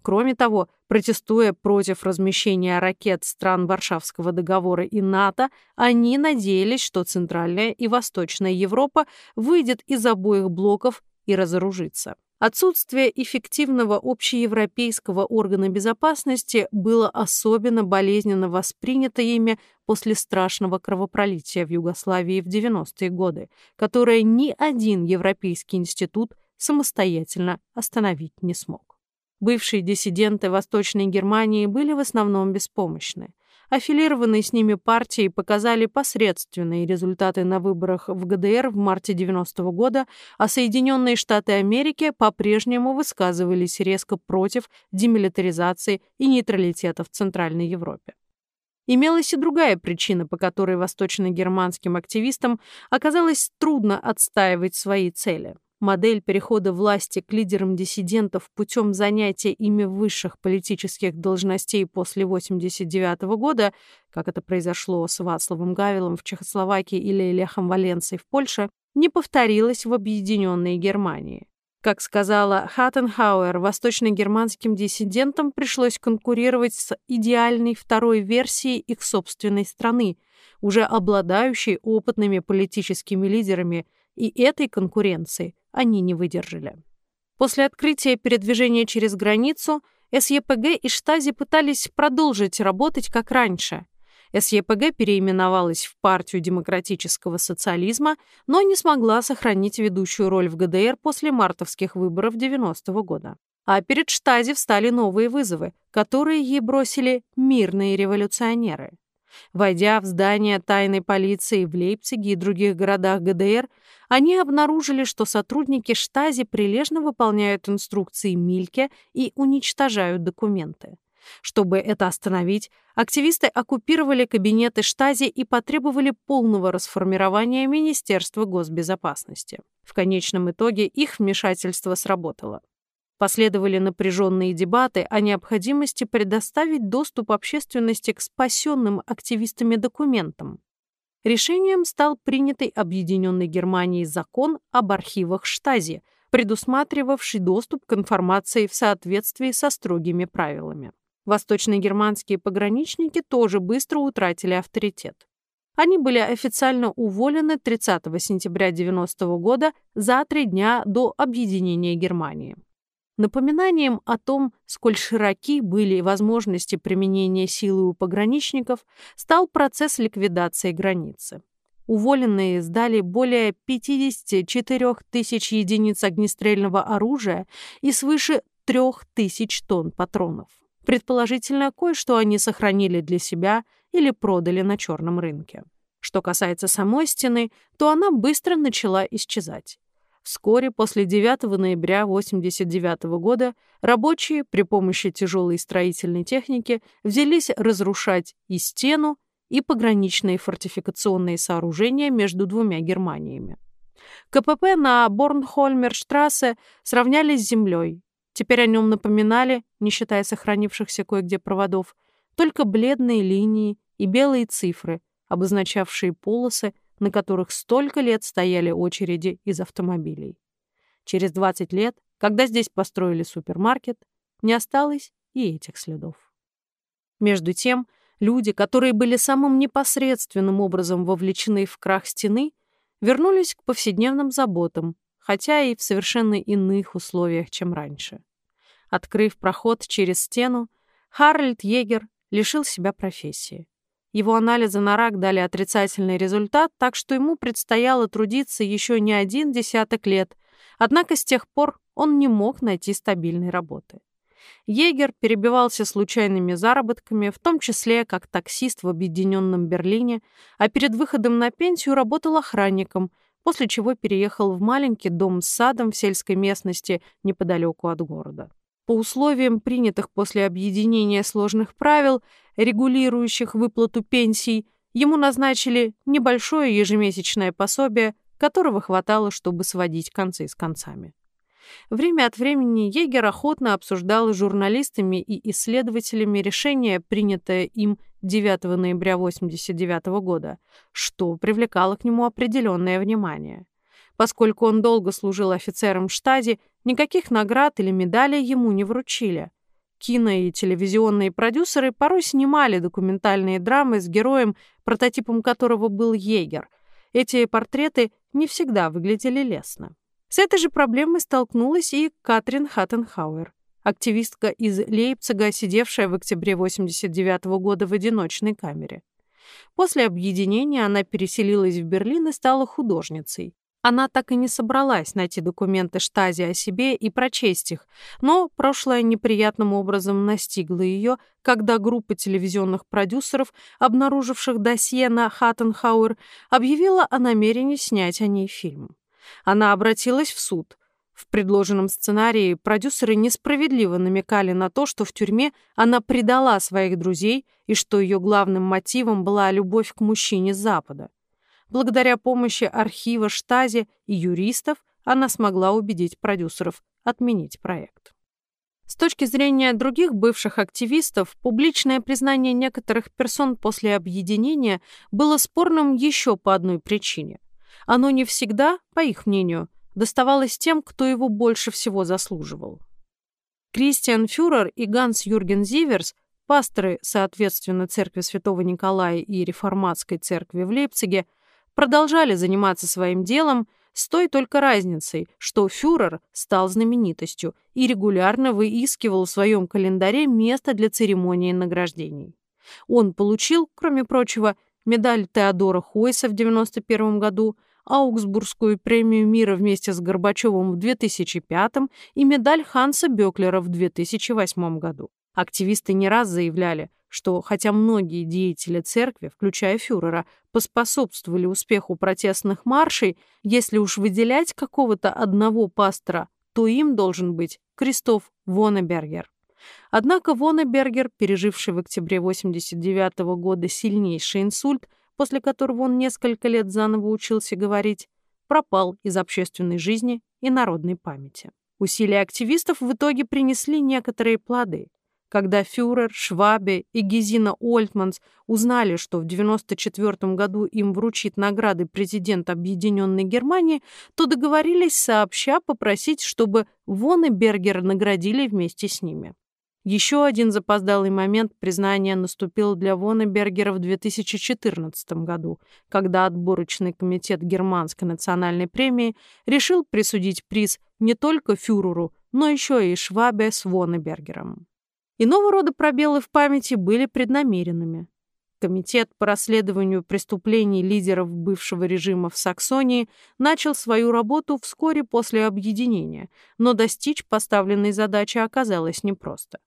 Кроме того, протестуя против размещения ракет стран Варшавского договора и НАТО, они надеялись, что Центральная и Восточная Европа выйдет из обоих блоков и разоружится. Отсутствие эффективного общеевропейского органа безопасности было особенно болезненно воспринято ими после страшного кровопролития в Югославии в 90-е годы, которое ни один европейский институт самостоятельно остановить не смог. Бывшие диссиденты Восточной Германии были в основном беспомощны. Аффилированные с ними партии показали посредственные результаты на выборах в ГДР в марте 90 -го года, а Соединенные Штаты Америки по-прежнему высказывались резко против демилитаризации и нейтралитета в Центральной Европе. Имелась и другая причина, по которой восточно-германским активистам оказалось трудно отстаивать свои цели. Модель перехода власти к лидерам диссидентов путем занятия ими высших политических должностей после 1989 года, как это произошло с Вацлавом Гавелом в Чехословакии или Лехом Валенцией в Польше, не повторилась в объединенной Германии. Как сказала Хаттенхауэр, восточно-германским диссидентам пришлось конкурировать с идеальной второй версией их собственной страны, уже обладающей опытными политическими лидерами, и этой конкуренции они не выдержали. После открытия передвижения через границу СЕПГ и Штази пытались продолжить работать как раньше. СЕПГ переименовалась в партию демократического социализма, но не смогла сохранить ведущую роль в ГДР после мартовских выборов 90-го года. А перед Штази встали новые вызовы, которые ей бросили мирные революционеры. Войдя в здание тайной полиции в Лейпциге и других городах ГДР, они обнаружили, что сотрудники Штази прилежно выполняют инструкции Мильке и уничтожают документы. Чтобы это остановить, активисты оккупировали кабинеты Штази и потребовали полного расформирования Министерства госбезопасности. В конечном итоге их вмешательство сработало. Последовали напряженные дебаты о необходимости предоставить доступ общественности к спасенным активистами документам. Решением стал принятый Объединенной Германией закон об архивах Штази, предусматривавший доступ к информации в соответствии со строгими правилами. Восточно-германские пограничники тоже быстро утратили авторитет. Они были официально уволены 30 сентября 90 года за три дня до объединения Германии. Напоминанием о том, сколь широки были возможности применения силы у пограничников, стал процесс ликвидации границы. Уволенные сдали более 54 тысяч единиц огнестрельного оружия и свыше 3 тысяч тонн патронов. Предположительно, кое-что они сохранили для себя или продали на черном рынке. Что касается самой стены, то она быстро начала исчезать. Вскоре после 9 ноября 1989 года рабочие при помощи тяжелой строительной техники взялись разрушать и стену, и пограничные фортификационные сооружения между двумя Германиями. КПП на Борнхольмерштрассе сравняли с землей. Теперь о нем напоминали, не считая сохранившихся кое-где проводов, только бледные линии и белые цифры, обозначавшие полосы, на которых столько лет стояли очереди из автомобилей. Через 20 лет, когда здесь построили супермаркет, не осталось и этих следов. Между тем, люди, которые были самым непосредственным образом вовлечены в крах стены, вернулись к повседневным заботам, хотя и в совершенно иных условиях, чем раньше. Открыв проход через стену, Харальд Егер лишил себя профессии. Его анализы на рак дали отрицательный результат, так что ему предстояло трудиться еще не один десяток лет, однако с тех пор он не мог найти стабильной работы. Егер перебивался случайными заработками, в том числе как таксист в объединенном Берлине, а перед выходом на пенсию работал охранником, после чего переехал в маленький дом с садом в сельской местности неподалеку от города. По условиям, принятых после объединения сложных правил, регулирующих выплату пенсий, ему назначили небольшое ежемесячное пособие, которого хватало, чтобы сводить концы с концами. Время от времени Егер охотно обсуждал с журналистами и исследователями решение, принятое им 9 ноября 1989 года, что привлекало к нему определенное внимание. Поскольку он долго служил офицером в никаких наград или медалей ему не вручили. Кино и телевизионные продюсеры порой снимали документальные драмы с героем, прототипом которого был егер. Эти портреты не всегда выглядели лестно. С этой же проблемой столкнулась и Катрин Хаттенхауэр, активистка из Лейпцига, сидевшая в октябре 89 -го года в одиночной камере. После объединения она переселилась в Берлин и стала художницей. Она так и не собралась найти документы Штази о себе и прочесть их, но прошлое неприятным образом настигло ее, когда группа телевизионных продюсеров, обнаруживших досье на Хаттенхауэр, объявила о намерении снять о ней фильм. Она обратилась в суд. В предложенном сценарии продюсеры несправедливо намекали на то, что в тюрьме она предала своих друзей и что ее главным мотивом была любовь к мужчине Запада. Благодаря помощи архива Штази и юристов она смогла убедить продюсеров отменить проект. С точки зрения других бывших активистов, публичное признание некоторых персон после объединения было спорным еще по одной причине. Оно не всегда, по их мнению, доставалось тем, кто его больше всего заслуживал. Кристиан Фюрер и Ганс Юрген Зиверс, пасторы, соответственно, церкви Святого Николая и реформатской церкви в Лейпциге, продолжали заниматься своим делом с той только разницей, что фюрер стал знаменитостью и регулярно выискивал в своем календаре место для церемонии награждений. Он получил, кроме прочего, медаль Теодора Хойса в 1991 году, Аугсбургскую премию мира вместе с Горбачевым в 2005 и медаль Ханса Бёклера в 2008 году. Активисты не раз заявляли, что хотя многие деятели церкви, включая фюрера, поспособствовали успеху протестных маршей, если уж выделять какого-то одного пастора, то им должен быть Кристоф Вонебергер. Однако Вонебергер, переживший в октябре 89 года сильнейший инсульт, после которого он несколько лет заново учился говорить, пропал из общественной жизни и народной памяти. Усилия активистов в итоге принесли некоторые плоды. Когда фюрер, Швабе и Гезина Ольтманс узнали, что в 1994 году им вручит награды президент Объединенной Германии, то договорились сообща попросить, чтобы Вон и Бергер наградили вместе с ними. Еще один запоздалый момент признания наступил для Воннебергера в 2014 году, когда отборочный комитет Германской национальной премии решил присудить приз не только фюреру, но еще и Швабе с Воннебергером. Иного рода пробелы в памяти были преднамеренными. Комитет по расследованию преступлений лидеров бывшего режима в Саксонии начал свою работу вскоре после объединения, но достичь поставленной задачи оказалось непросто.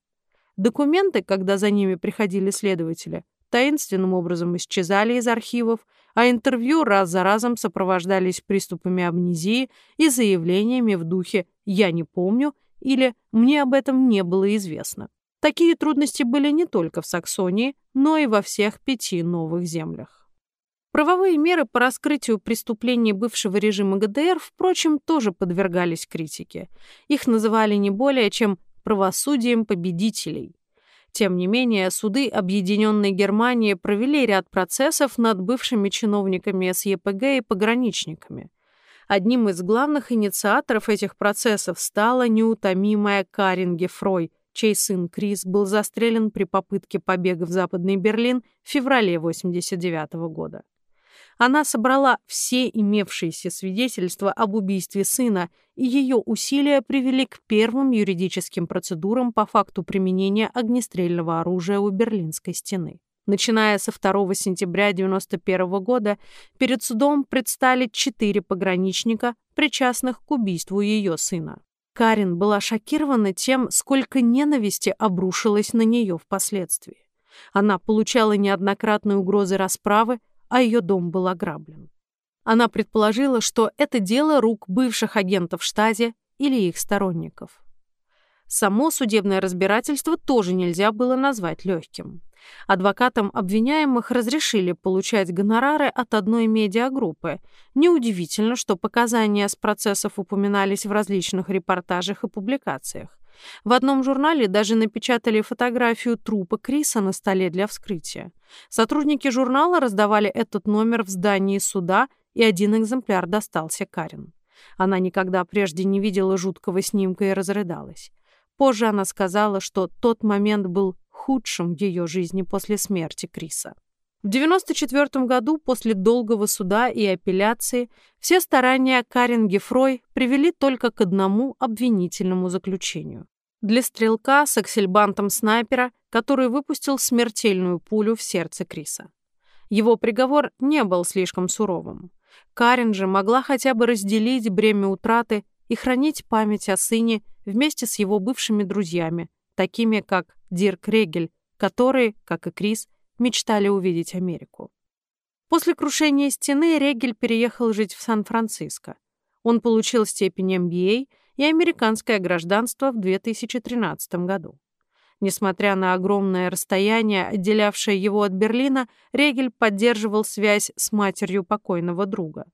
Документы, когда за ними приходили следователи, таинственным образом исчезали из архивов, а интервью раз за разом сопровождались приступами амнезии и заявлениями в духе «я не помню» или «мне об этом не было известно». Такие трудности были не только в Саксонии, но и во всех пяти новых землях. Правовые меры по раскрытию преступлений бывшего режима ГДР, впрочем, тоже подвергались критике. Их называли не более чем правосудием победителей. Тем не менее, суды Объединенной Германии провели ряд процессов над бывшими чиновниками СЕПГ и пограничниками. Одним из главных инициаторов этих процессов стала неутомимая Карин Гефрой, чей сын Крис был застрелен при попытке побега в Западный Берлин в феврале 1989 года. Она собрала все имевшиеся свидетельства об убийстве сына, и ее усилия привели к первым юридическим процедурам по факту применения огнестрельного оружия у Берлинской стены. Начиная со 2 сентября 1991 года перед судом предстали четыре пограничника, причастных к убийству ее сына. Карин была шокирована тем, сколько ненависти обрушилось на нее впоследствии. Она получала неоднократные угрозы расправы, а ее дом был ограблен. Она предположила, что это дело рук бывших агентов штази или их сторонников. Само судебное разбирательство тоже нельзя было назвать легким. Адвокатам обвиняемых разрешили получать гонорары от одной медиагруппы. Неудивительно, что показания с процессов упоминались в различных репортажах и публикациях. В одном журнале даже напечатали фотографию трупа Криса на столе для вскрытия. Сотрудники журнала раздавали этот номер в здании суда, и один экземпляр достался Карен. Она никогда прежде не видела жуткого снимка и разрыдалась. Позже она сказала, что тот момент был худшим в ее жизни после смерти Криса. В 1994 году, после долгого суда и апелляции, все старания Карен Гефрой привели только к одному обвинительному заключению. Для стрелка с аксельбантом снайпера, который выпустил смертельную пулю в сердце Криса. Его приговор не был слишком суровым. Карен же могла хотя бы разделить бремя утраты и хранить память о сыне вместе с его бывшими друзьями, такими как Дирк Регель, которые, как и Крис, мечтали увидеть Америку. После крушения стены Регель переехал жить в Сан-Франциско. Он получил степень MBA и американское гражданство в 2013 году. Несмотря на огромное расстояние, отделявшее его от Берлина, Регель поддерживал связь с матерью покойного друга.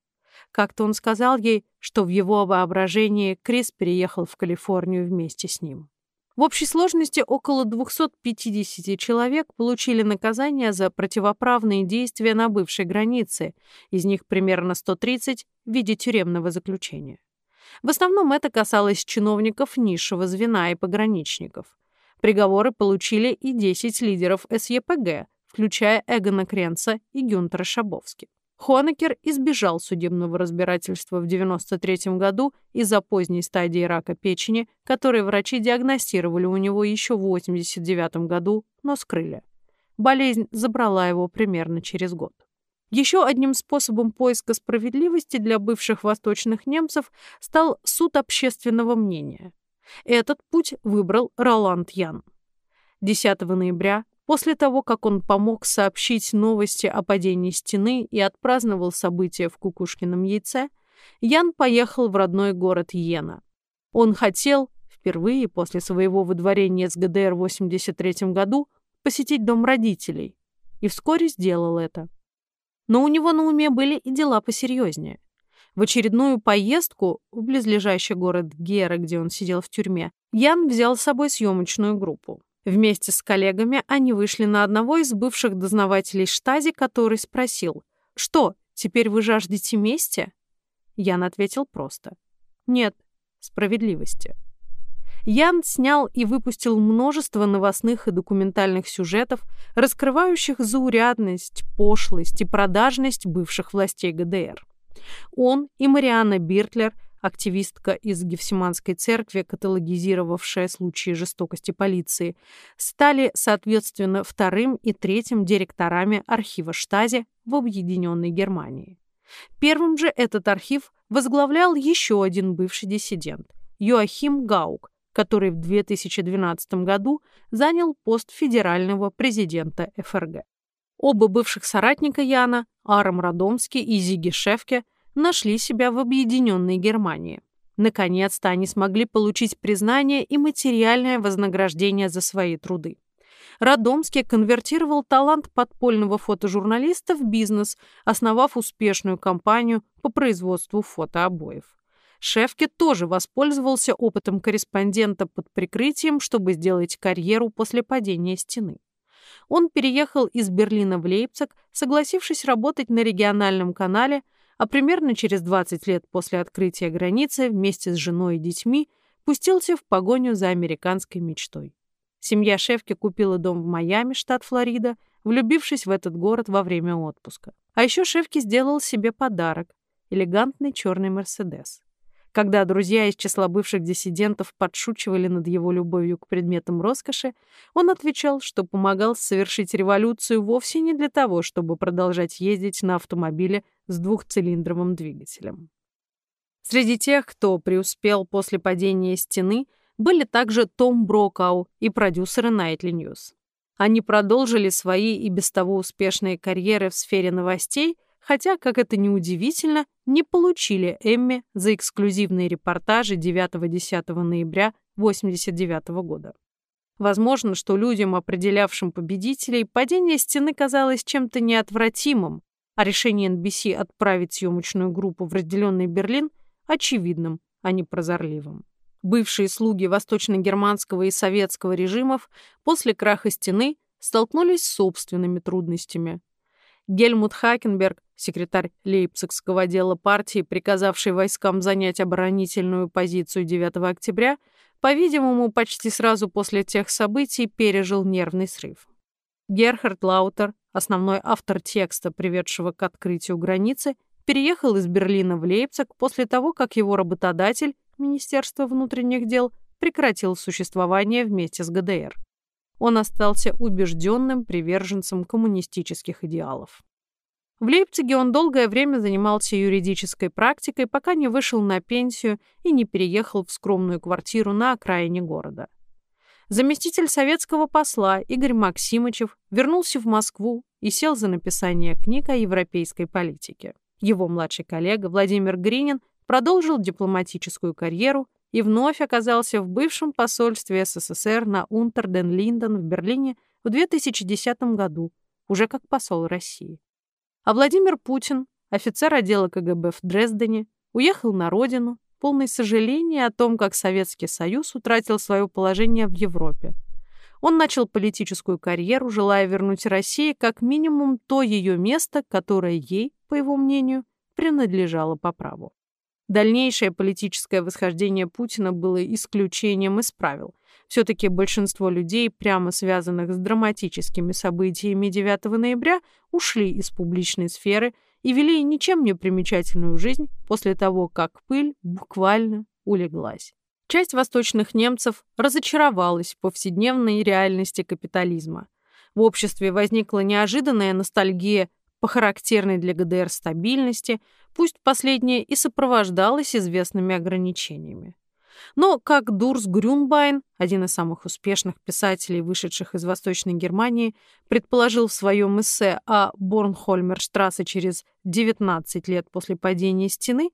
Как-то он сказал ей, что в его воображении Крис переехал в Калифорнию вместе с ним. В общей сложности около 250 человек получили наказание за противоправные действия на бывшей границе, из них примерно 130 в виде тюремного заключения. В основном это касалось чиновников низшего звена и пограничников. Приговоры получили и 10 лидеров СЕПГ, включая Эгона Кренца и Гюнтера Шабовски. Хонекер избежал судебного разбирательства в 1993 году из-за поздней стадии рака печени, который врачи диагностировали у него еще в 1989 году, но скрыли. Болезнь забрала его примерно через год. Еще одним способом поиска справедливости для бывших восточных немцев стал суд общественного мнения. Этот путь выбрал Роланд Ян. 10 ноября После того, как он помог сообщить новости о падении стены и отпраздновал события в Кукушкином яйце, Ян поехал в родной город Йена. Он хотел, впервые после своего выдворения с ГДР в 1983 году, посетить дом родителей, и вскоре сделал это. Но у него на уме были и дела посерьезнее. В очередную поездку в близлежащий город Гера, где он сидел в тюрьме, Ян взял с собой съемочную группу. Вместе с коллегами они вышли на одного из бывших дознавателей штази, который спросил, «Что, теперь вы жаждете мести?» Ян ответил просто, «Нет, справедливости». Ян снял и выпустил множество новостных и документальных сюжетов, раскрывающих заурядность, пошлость и продажность бывших властей ГДР. Он и Марианна Биртлер, активистка из Гефсиманской церкви, каталогизировавшая случаи жестокости полиции, стали, соответственно, вторым и третьим директорами архива Штази в Объединенной Германии. Первым же этот архив возглавлял еще один бывший диссидент – Йоахим Гаук, который в 2012 году занял пост федерального президента ФРГ. Оба бывших соратника Яна, Арам Радомский и Зиги Шефке, нашли себя в объединенной Германии. Наконец-то они смогли получить признание и материальное вознаграждение за свои труды. Радомский конвертировал талант подпольного фотожурналиста в бизнес, основав успешную компанию по производству фотообоев. Шефке тоже воспользовался опытом корреспондента под прикрытием, чтобы сделать карьеру после падения стены. Он переехал из Берлина в Лейпциг, согласившись работать на региональном канале, а примерно через 20 лет после открытия границы вместе с женой и детьми пустился в погоню за американской мечтой. Семья Шефки купила дом в Майами, штат Флорида, влюбившись в этот город во время отпуска. А еще Шефки сделал себе подарок – элегантный черный Мерседес. Когда друзья из числа бывших диссидентов подшучивали над его любовью к предметам роскоши, он отвечал, что помогал совершить революцию вовсе не для того, чтобы продолжать ездить на автомобиле с двухцилиндровым двигателем. Среди тех, кто преуспел после падения стены, были также Том Брокау и продюсеры Nightly News. Они продолжили свои и без того успешные карьеры в сфере новостей, хотя, как это ни удивительно, не получили Эмми за эксклюзивные репортажи 9-10 ноября 1989 года. Возможно, что людям, определявшим победителей, падение стены казалось чем-то неотвратимым, а решение NBC отправить съемочную группу в разделенный Берлин – очевидным, а не прозорливым. Бывшие слуги восточно-германского и советского режимов после краха стены столкнулись с собственными трудностями. Гельмут Хакенберг, секретарь Лейпцигского отдела партии, приказавший войскам занять оборонительную позицию 9 октября, по-видимому, почти сразу после тех событий пережил нервный срыв. Герхард Лаутер, основной автор текста, приведшего к открытию границы, переехал из Берлина в Лейпциг после того, как его работодатель, Министерство внутренних дел, прекратил существование вместе с ГДР он остался убежденным приверженцем коммунистических идеалов. В Лейпциге он долгое время занимался юридической практикой, пока не вышел на пенсию и не переехал в скромную квартиру на окраине города. Заместитель советского посла Игорь Максимычев вернулся в Москву и сел за написание книг о европейской политике. Его младший коллега Владимир Гринин продолжил дипломатическую карьеру и вновь оказался в бывшем посольстве СССР на Унтерден-Линден в Берлине в 2010 году, уже как посол России. А Владимир Путин, офицер отдела КГБ в Дрездене, уехал на родину, полный сожаления о том, как Советский Союз утратил свое положение в Европе. Он начал политическую карьеру, желая вернуть России как минимум то ее место, которое ей, по его мнению, принадлежало по праву. Дальнейшее политическое восхождение Путина было исключением из правил. Все-таки большинство людей, прямо связанных с драматическими событиями 9 ноября, ушли из публичной сферы и вели ничем не примечательную жизнь после того, как пыль буквально улеглась. Часть восточных немцев разочаровалась в повседневной реальности капитализма. В обществе возникла неожиданная ностальгия по характерной для ГДР стабильности, пусть последняя и сопровождалась известными ограничениями. Но, как Дурс Грюнбайн, один из самых успешных писателей, вышедших из Восточной Германии, предположил в своем эссе о Борнхольмерштрассе через 19 лет после падения стены,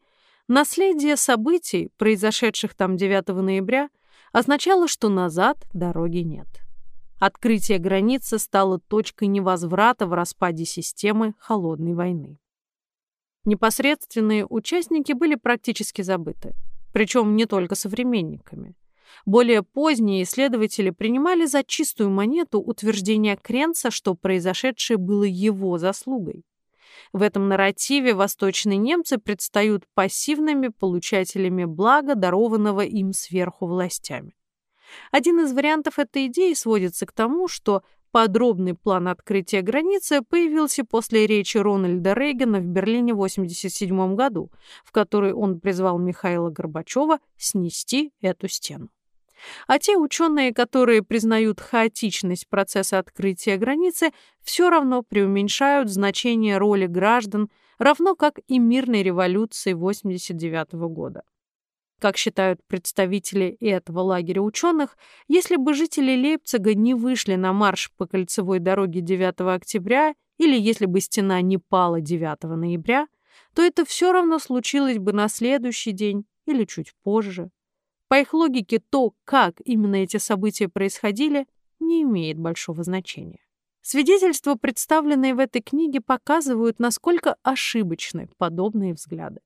наследие событий, произошедших там 9 ноября, означало, что назад дороги нет. Открытие границы стало точкой невозврата в распаде системы холодной войны. Непосредственные участники были практически забыты, причем не только современниками. Более поздние исследователи принимали за чистую монету утверждение Кренца, что произошедшее было его заслугой. В этом нарративе восточные немцы предстают пассивными получателями блага, дарованного им сверху властями. Один из вариантов этой идеи сводится к тому, что подробный план открытия границы появился после речи Рональда Рейгана в Берлине в 1987 году, в которой он призвал Михаила Горбачева снести эту стену. А те ученые, которые признают хаотичность процесса открытия границы, все равно преуменьшают значение роли граждан, равно как и мирной революции 1989 года. Как считают представители этого лагеря ученых, если бы жители Лейпцига не вышли на марш по кольцевой дороге 9 октября или если бы стена не пала 9 ноября, то это все равно случилось бы на следующий день или чуть позже. По их логике, то, как именно эти события происходили, не имеет большого значения. Свидетельства, представленные в этой книге, показывают, насколько ошибочны подобные взгляды.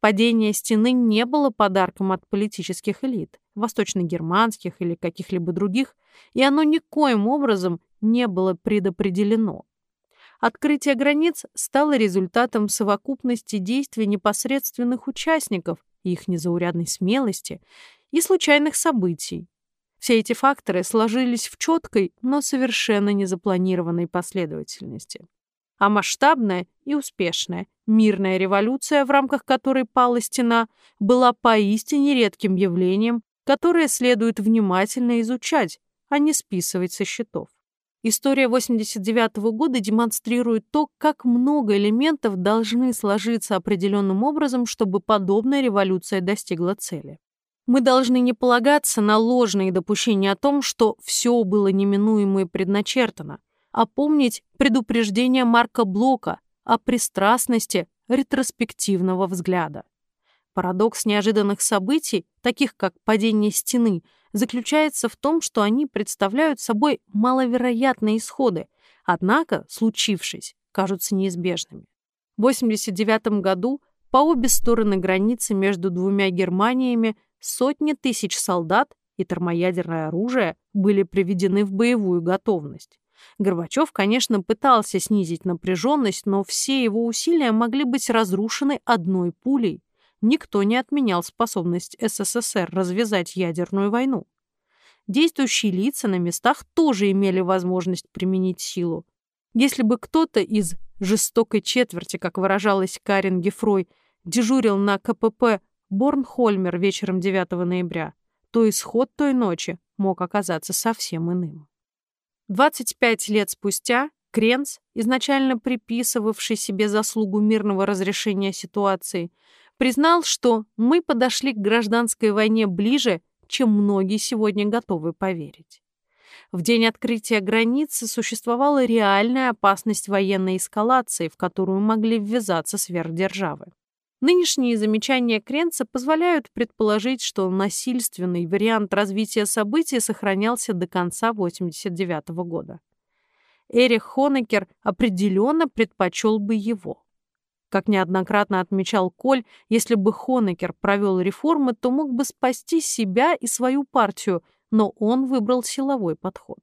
Падение стены не было подарком от политических элит, восточно-германских или каких-либо других, и оно никоим образом не было предопределено. Открытие границ стало результатом совокупности действий непосредственных участников их незаурядной смелости и случайных событий. Все эти факторы сложились в четкой, но совершенно незапланированной последовательности а масштабная и успешная мирная революция, в рамках которой пала стена, была поистине редким явлением, которое следует внимательно изучать, а не списывать со счетов. История 89 -го года демонстрирует то, как много элементов должны сложиться определенным образом, чтобы подобная революция достигла цели. Мы должны не полагаться на ложные допущения о том, что все было неминуемо и предначертано, а помнить предупреждение Марка Блока о пристрастности ретроспективного взгляда. Парадокс неожиданных событий, таких как падение стены, заключается в том, что они представляют собой маловероятные исходы, однако, случившись, кажутся неизбежными. В 1989 году по обе стороны границы между двумя Германиями сотни тысяч солдат и термоядерное оружие были приведены в боевую готовность. Горбачев, конечно, пытался снизить напряженность, но все его усилия могли быть разрушены одной пулей. Никто не отменял способность СССР развязать ядерную войну. Действующие лица на местах тоже имели возможность применить силу. Если бы кто-то из жестокой четверти, как выражалась Карен Гефрой, дежурил на КПП Борнхольмер вечером 9 ноября, то исход той ночи мог оказаться совсем иным. 25 лет спустя Кренц, изначально приписывавший себе заслугу мирного разрешения ситуации, признал, что мы подошли к гражданской войне ближе, чем многие сегодня готовы поверить. В день открытия границы существовала реальная опасность военной эскалации, в которую могли ввязаться сверхдержавы. Нынешние замечания Кренца позволяют предположить, что насильственный вариант развития событий сохранялся до конца 1989 года. Эрих Хонекер определенно предпочел бы его. Как неоднократно отмечал Коль, если бы Хонекер провел реформы, то мог бы спасти себя и свою партию, но он выбрал силовой подход.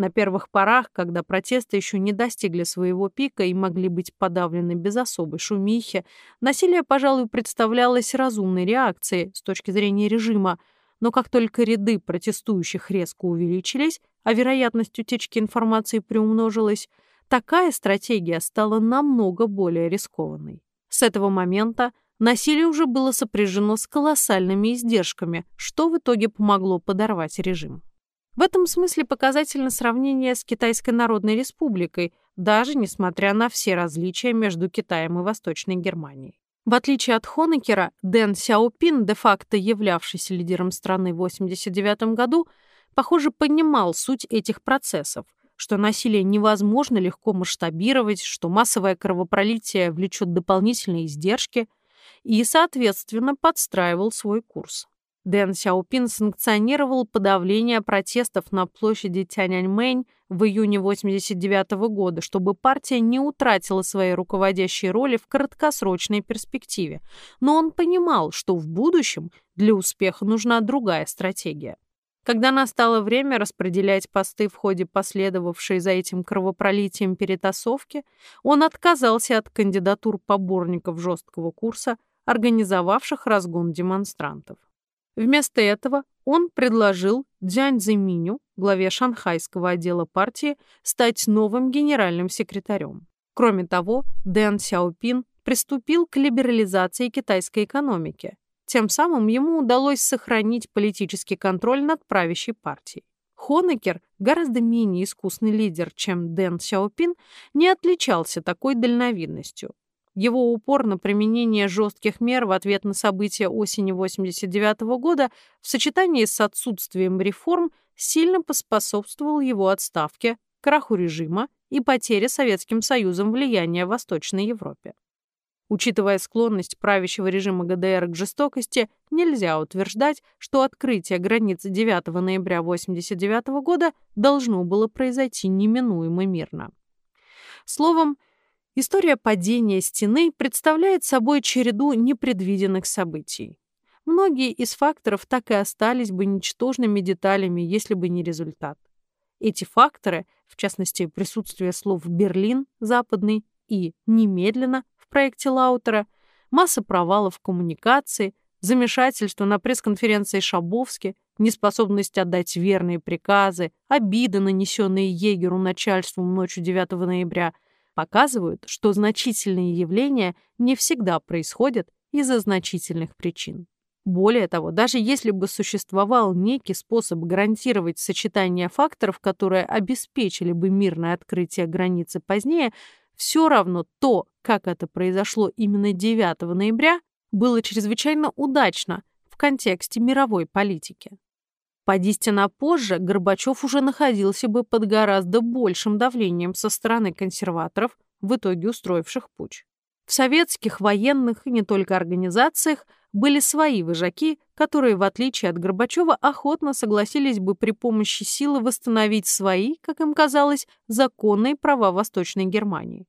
На первых порах, когда протесты еще не достигли своего пика и могли быть подавлены без особой шумихи, насилие, пожалуй, представлялось разумной реакцией с точки зрения режима, но как только ряды протестующих резко увеличились, а вероятность утечки информации приумножилась, такая стратегия стала намного более рискованной. С этого момента насилие уже было сопряжено с колоссальными издержками, что в итоге помогло подорвать режим. В этом смысле показательно сравнение с Китайской Народной Республикой, даже несмотря на все различия между Китаем и Восточной Германией. В отличие от Хонекера, Дэн Сяопин, де-факто являвшийся лидером страны в 1989 году, похоже, понимал суть этих процессов, что насилие невозможно легко масштабировать, что массовое кровопролитие влечет дополнительные издержки и, соответственно, подстраивал свой курс. Дэн Сяопин санкционировал подавление протестов на площади Тяньаньмэнь в июне 1989 года, чтобы партия не утратила своей руководящей роли в краткосрочной перспективе. Но он понимал, что в будущем для успеха нужна другая стратегия. Когда настало время распределять посты в ходе последовавшей за этим кровопролитием перетасовки, он отказался от кандидатур поборников жесткого курса, организовавших разгон демонстрантов. Вместо этого Он предложил Дзянь Цзиминю, главе шанхайского отдела партии, стать новым генеральным секретарем. Кроме того, Дэн Сяопин приступил к либерализации китайской экономики. Тем самым ему удалось сохранить политический контроль над правящей партией. Хонекер, гораздо менее искусный лидер, чем Дэн Сяопин, не отличался такой дальновидностью. Его упор на применение жестких мер в ответ на события осени 89 года в сочетании с отсутствием реформ сильно поспособствовал его отставке, краху режима и потере Советским Союзом влияния в Восточной Европе. Учитывая склонность правящего режима ГДР к жестокости, нельзя утверждать, что открытие границы 9 ноября 1989 года должно было произойти неминуемо мирно. Словом, история падения стены представляет собой череду непредвиденных событий. Многие из факторов так и остались бы ничтожными деталями, если бы не результат. Эти факторы, в частности, присутствие слов «Берлин», «Западный» и «немедленно» проекте Лаутера, масса провалов в коммуникации, замешательство на пресс-конференции Шабовски, неспособность отдать верные приказы, обиды, нанесенные егеру начальством ночью 9 ноября, показывают, что значительные явления не всегда происходят из-за значительных причин. Более того, даже если бы существовал некий способ гарантировать сочетание факторов, которые обеспечили бы мирное открытие границы позднее, все равно то, как это произошло именно 9 ноября, было чрезвычайно удачно в контексте мировой политики. Подистина позже Горбачев уже находился бы под гораздо большим давлением со стороны консерваторов, в итоге устроивших путь. В советских военных и не только организациях были свои вожаки, которые, в отличие от Горбачева, охотно согласились бы при помощи силы восстановить свои, как им казалось, законные права Восточной Германии.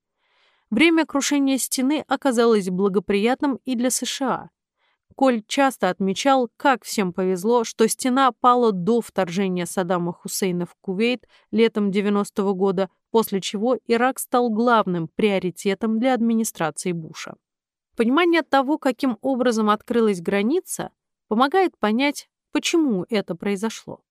Время крушения стены оказалось благоприятным и для США. Коль часто отмечал, как всем повезло, что стена пала до вторжения Саддама Хусейна в Кувейт летом 90-го года, после чего Ирак стал главным приоритетом для администрации Буша. Понимание того, каким образом открылась граница, помогает понять, почему это произошло.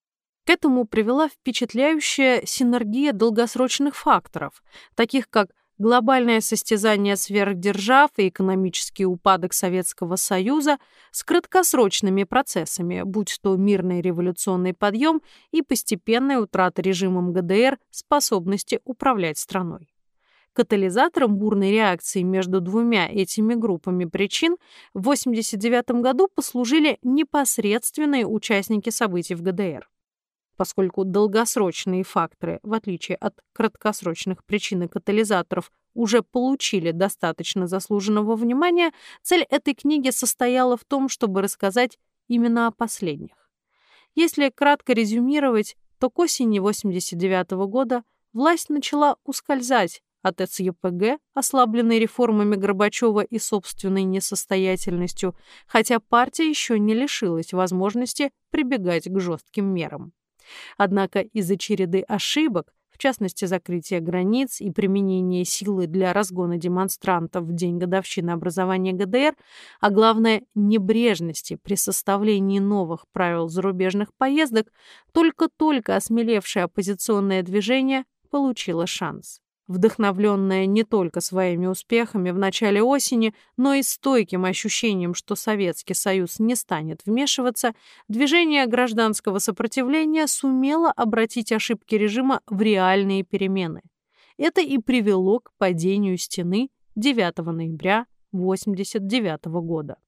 К этому привела впечатляющая синергия долгосрочных факторов, таких как глобальное состязание сверхдержав и экономический упадок Советского Союза с краткосрочными процессами, будь то мирный революционный подъем и постепенная утрата режимом ГДР способности управлять страной. Катализатором бурной реакции между двумя этими группами причин в 1989 году послужили непосредственные участники событий в ГДР поскольку долгосрочные факторы, в отличие от краткосрочных причин и катализаторов, уже получили достаточно заслуженного внимания, цель этой книги состояла в том, чтобы рассказать именно о последних. Если кратко резюмировать, то к осени 89 года власть начала ускользать от СЕПГ, ослабленной реформами Горбачева и собственной несостоятельностью, хотя партия еще не лишилась возможности прибегать к жестким мерам. Однако из-за череды ошибок, в частности закрытия границ и применения силы для разгона демонстрантов в день годовщины образования ГДР, а главное небрежности при составлении новых правил зарубежных поездок, только-только осмелевшее оппозиционное движение получило шанс вдохновленная не только своими успехами в начале осени, но и стойким ощущением, что Советский Союз не станет вмешиваться, движение гражданского сопротивления сумело обратить ошибки режима в реальные перемены. Это и привело к падению стены 9 ноября 1989 года.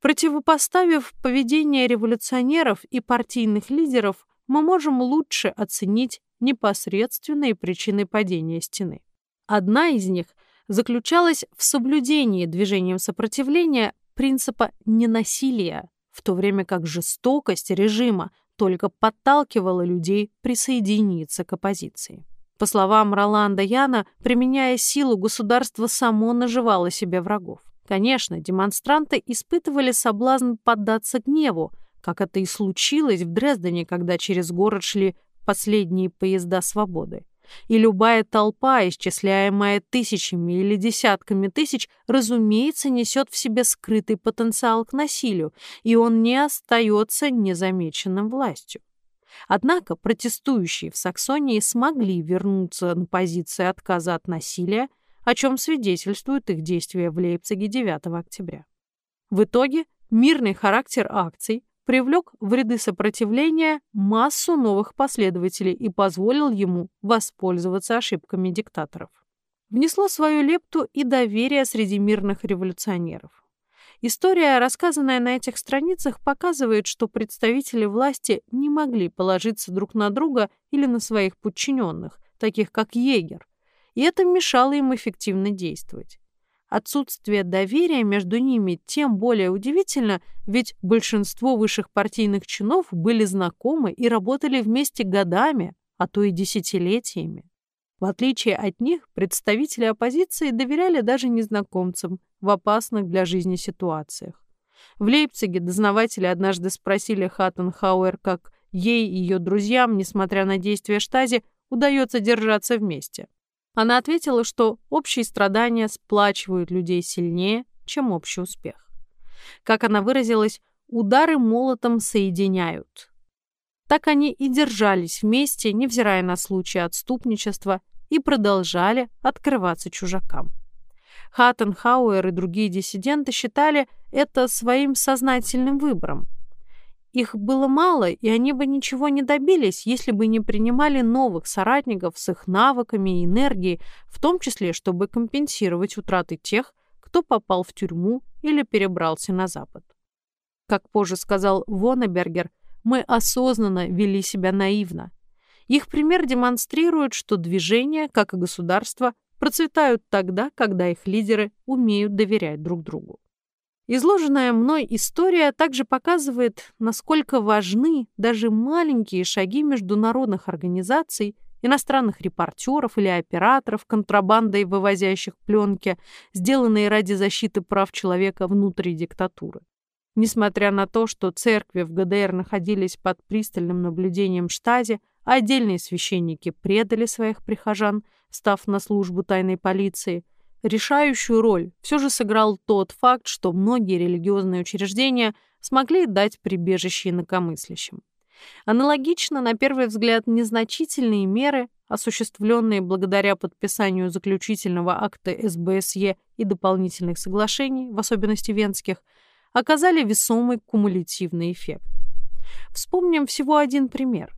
Противопоставив поведение революционеров и партийных лидеров, мы можем лучше оценить непосредственные причины падения стены. Одна из них заключалась в соблюдении движением сопротивления принципа ненасилия, в то время как жестокость режима только подталкивала людей присоединиться к оппозиции. По словам Роланда Яна, применяя силу, государство само наживало себе врагов. Конечно, демонстранты испытывали соблазн поддаться гневу, как это и случилось в Дрездене, когда через город шли последние поезда свободы. И любая толпа, исчисляемая тысячами или десятками тысяч, разумеется, несет в себе скрытый потенциал к насилию, и он не остается незамеченным властью. Однако протестующие в Саксонии смогли вернуться на позиции отказа от насилия, о чем свидетельствуют их действия в Лейпциге 9 октября. В итоге мирный характер акций привлек в ряды сопротивления массу новых последователей и позволил ему воспользоваться ошибками диктаторов. Внесло свою лепту и доверие среди мирных революционеров. История, рассказанная на этих страницах, показывает, что представители власти не могли положиться друг на друга или на своих подчиненных, таких как егер, и это мешало им эффективно действовать. Отсутствие доверия между ними тем более удивительно, ведь большинство высших партийных чинов были знакомы и работали вместе годами, а то и десятилетиями. В отличие от них, представители оппозиции доверяли даже незнакомцам в опасных для жизни ситуациях. В Лейпциге дознаватели однажды спросили Хаттенхауэр, как ей и ее друзьям, несмотря на действия штази, удается держаться вместе. Она ответила, что общие страдания сплачивают людей сильнее, чем общий успех. Как она выразилась, удары молотом соединяют. Так они и держались вместе, невзирая на случаи отступничества, и продолжали открываться чужакам. Хаттенхауэр и другие диссиденты считали это своим сознательным выбором. Их было мало, и они бы ничего не добились, если бы не принимали новых соратников с их навыками и энергией, в том числе, чтобы компенсировать утраты тех, кто попал в тюрьму или перебрался на Запад. Как позже сказал Воннебергер, мы осознанно вели себя наивно. Их пример демонстрирует, что движения, как и государства, процветают тогда, когда их лидеры умеют доверять друг другу. Изложенная мной история также показывает, насколько важны даже маленькие шаги международных организаций, иностранных репортеров или операторов, контрабандой вывозящих пленки, сделанные ради защиты прав человека внутри диктатуры. Несмотря на то, что церкви в ГДР находились под пристальным наблюдением штази, отдельные священники предали своих прихожан, став на службу тайной полиции – Решающую роль все же сыграл тот факт, что многие религиозные учреждения смогли дать прибежище инакомыслящим. Аналогично, на первый взгляд, незначительные меры, осуществленные благодаря подписанию заключительного акта СБСЕ и дополнительных соглашений, в особенности венских, оказали весомый кумулятивный эффект. Вспомним всего один пример.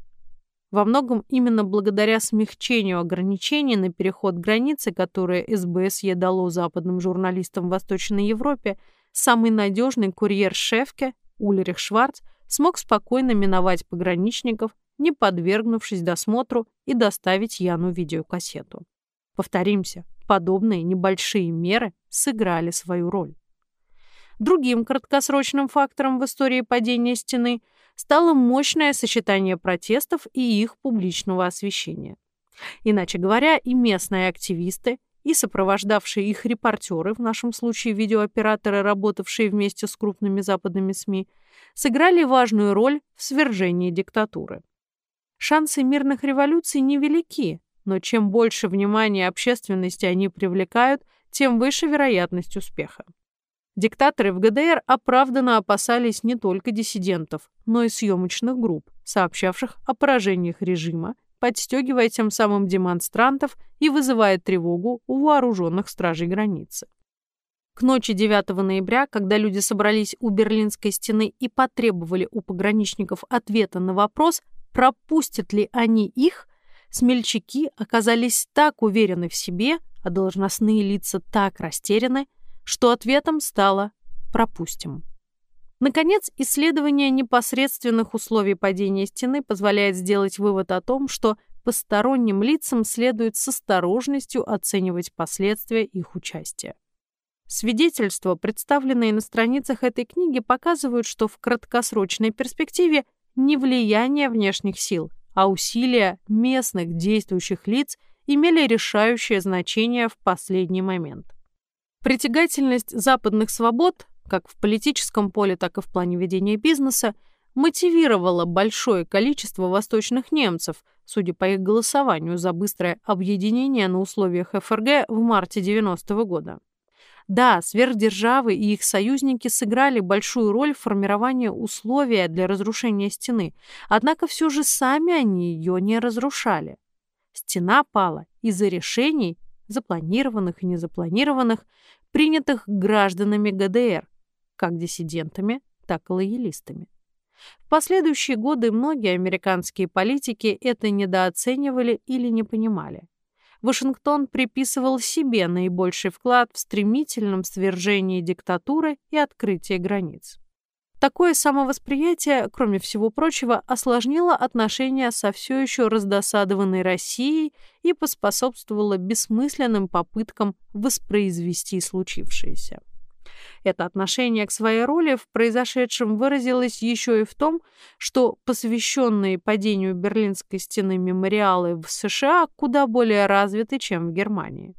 Во многом именно благодаря смягчению ограничений на переход границы, которые СБСЕ дало западным журналистам в Восточной Европе, самый надежный курьер Шефке, Ульрих Шварц, смог спокойно миновать пограничников, не подвергнувшись досмотру и доставить Яну видеокассету. Повторимся, подобные небольшие меры сыграли свою роль. Другим краткосрочным фактором в истории падения стены – стало мощное сочетание протестов и их публичного освещения. Иначе говоря, и местные активисты, и сопровождавшие их репортеры, в нашем случае видеооператоры, работавшие вместе с крупными западными СМИ, сыграли важную роль в свержении диктатуры. Шансы мирных революций невелики, но чем больше внимания общественности они привлекают, тем выше вероятность успеха. Диктаторы в ГДР оправданно опасались не только диссидентов, но и съемочных групп, сообщавших о поражениях режима, подстегивая тем самым демонстрантов и вызывая тревогу у вооруженных стражей границы. К ночи 9 ноября, когда люди собрались у Берлинской стены и потребовали у пограничников ответа на вопрос, пропустят ли они их, смельчаки оказались так уверены в себе, а должностные лица так растеряны, что ответом стало «пропустим». Наконец, исследование непосредственных условий падения стены позволяет сделать вывод о том, что посторонним лицам следует с осторожностью оценивать последствия их участия. Свидетельства, представленные на страницах этой книги, показывают, что в краткосрочной перспективе не влияние внешних сил, а усилия местных действующих лиц имели решающее значение в последний момент. Притягательность западных свобод, как в политическом поле, так и в плане ведения бизнеса, мотивировало большое количество восточных немцев, судя по их голосованию за быстрое объединение на условиях ФРГ в марте 90 -го года. Да, сверхдержавы и их союзники сыграли большую роль в формировании условия для разрушения стены, однако все же сами они ее не разрушали. Стена пала из-за решений, запланированных и незапланированных, принятых гражданами ГДР, как диссидентами, так и лоялистами. В последующие годы многие американские политики это недооценивали или не понимали. Вашингтон приписывал себе наибольший вклад в стремительном свержении диктатуры и открытии границ. Такое самовосприятие, кроме всего прочего, осложнило отношения со все еще раздосадованной Россией и поспособствовало бессмысленным попыткам воспроизвести случившееся. Это отношение к своей роли в произошедшем выразилось еще и в том, что посвященные падению Берлинской стены мемориалы в США куда более развиты, чем в Германии.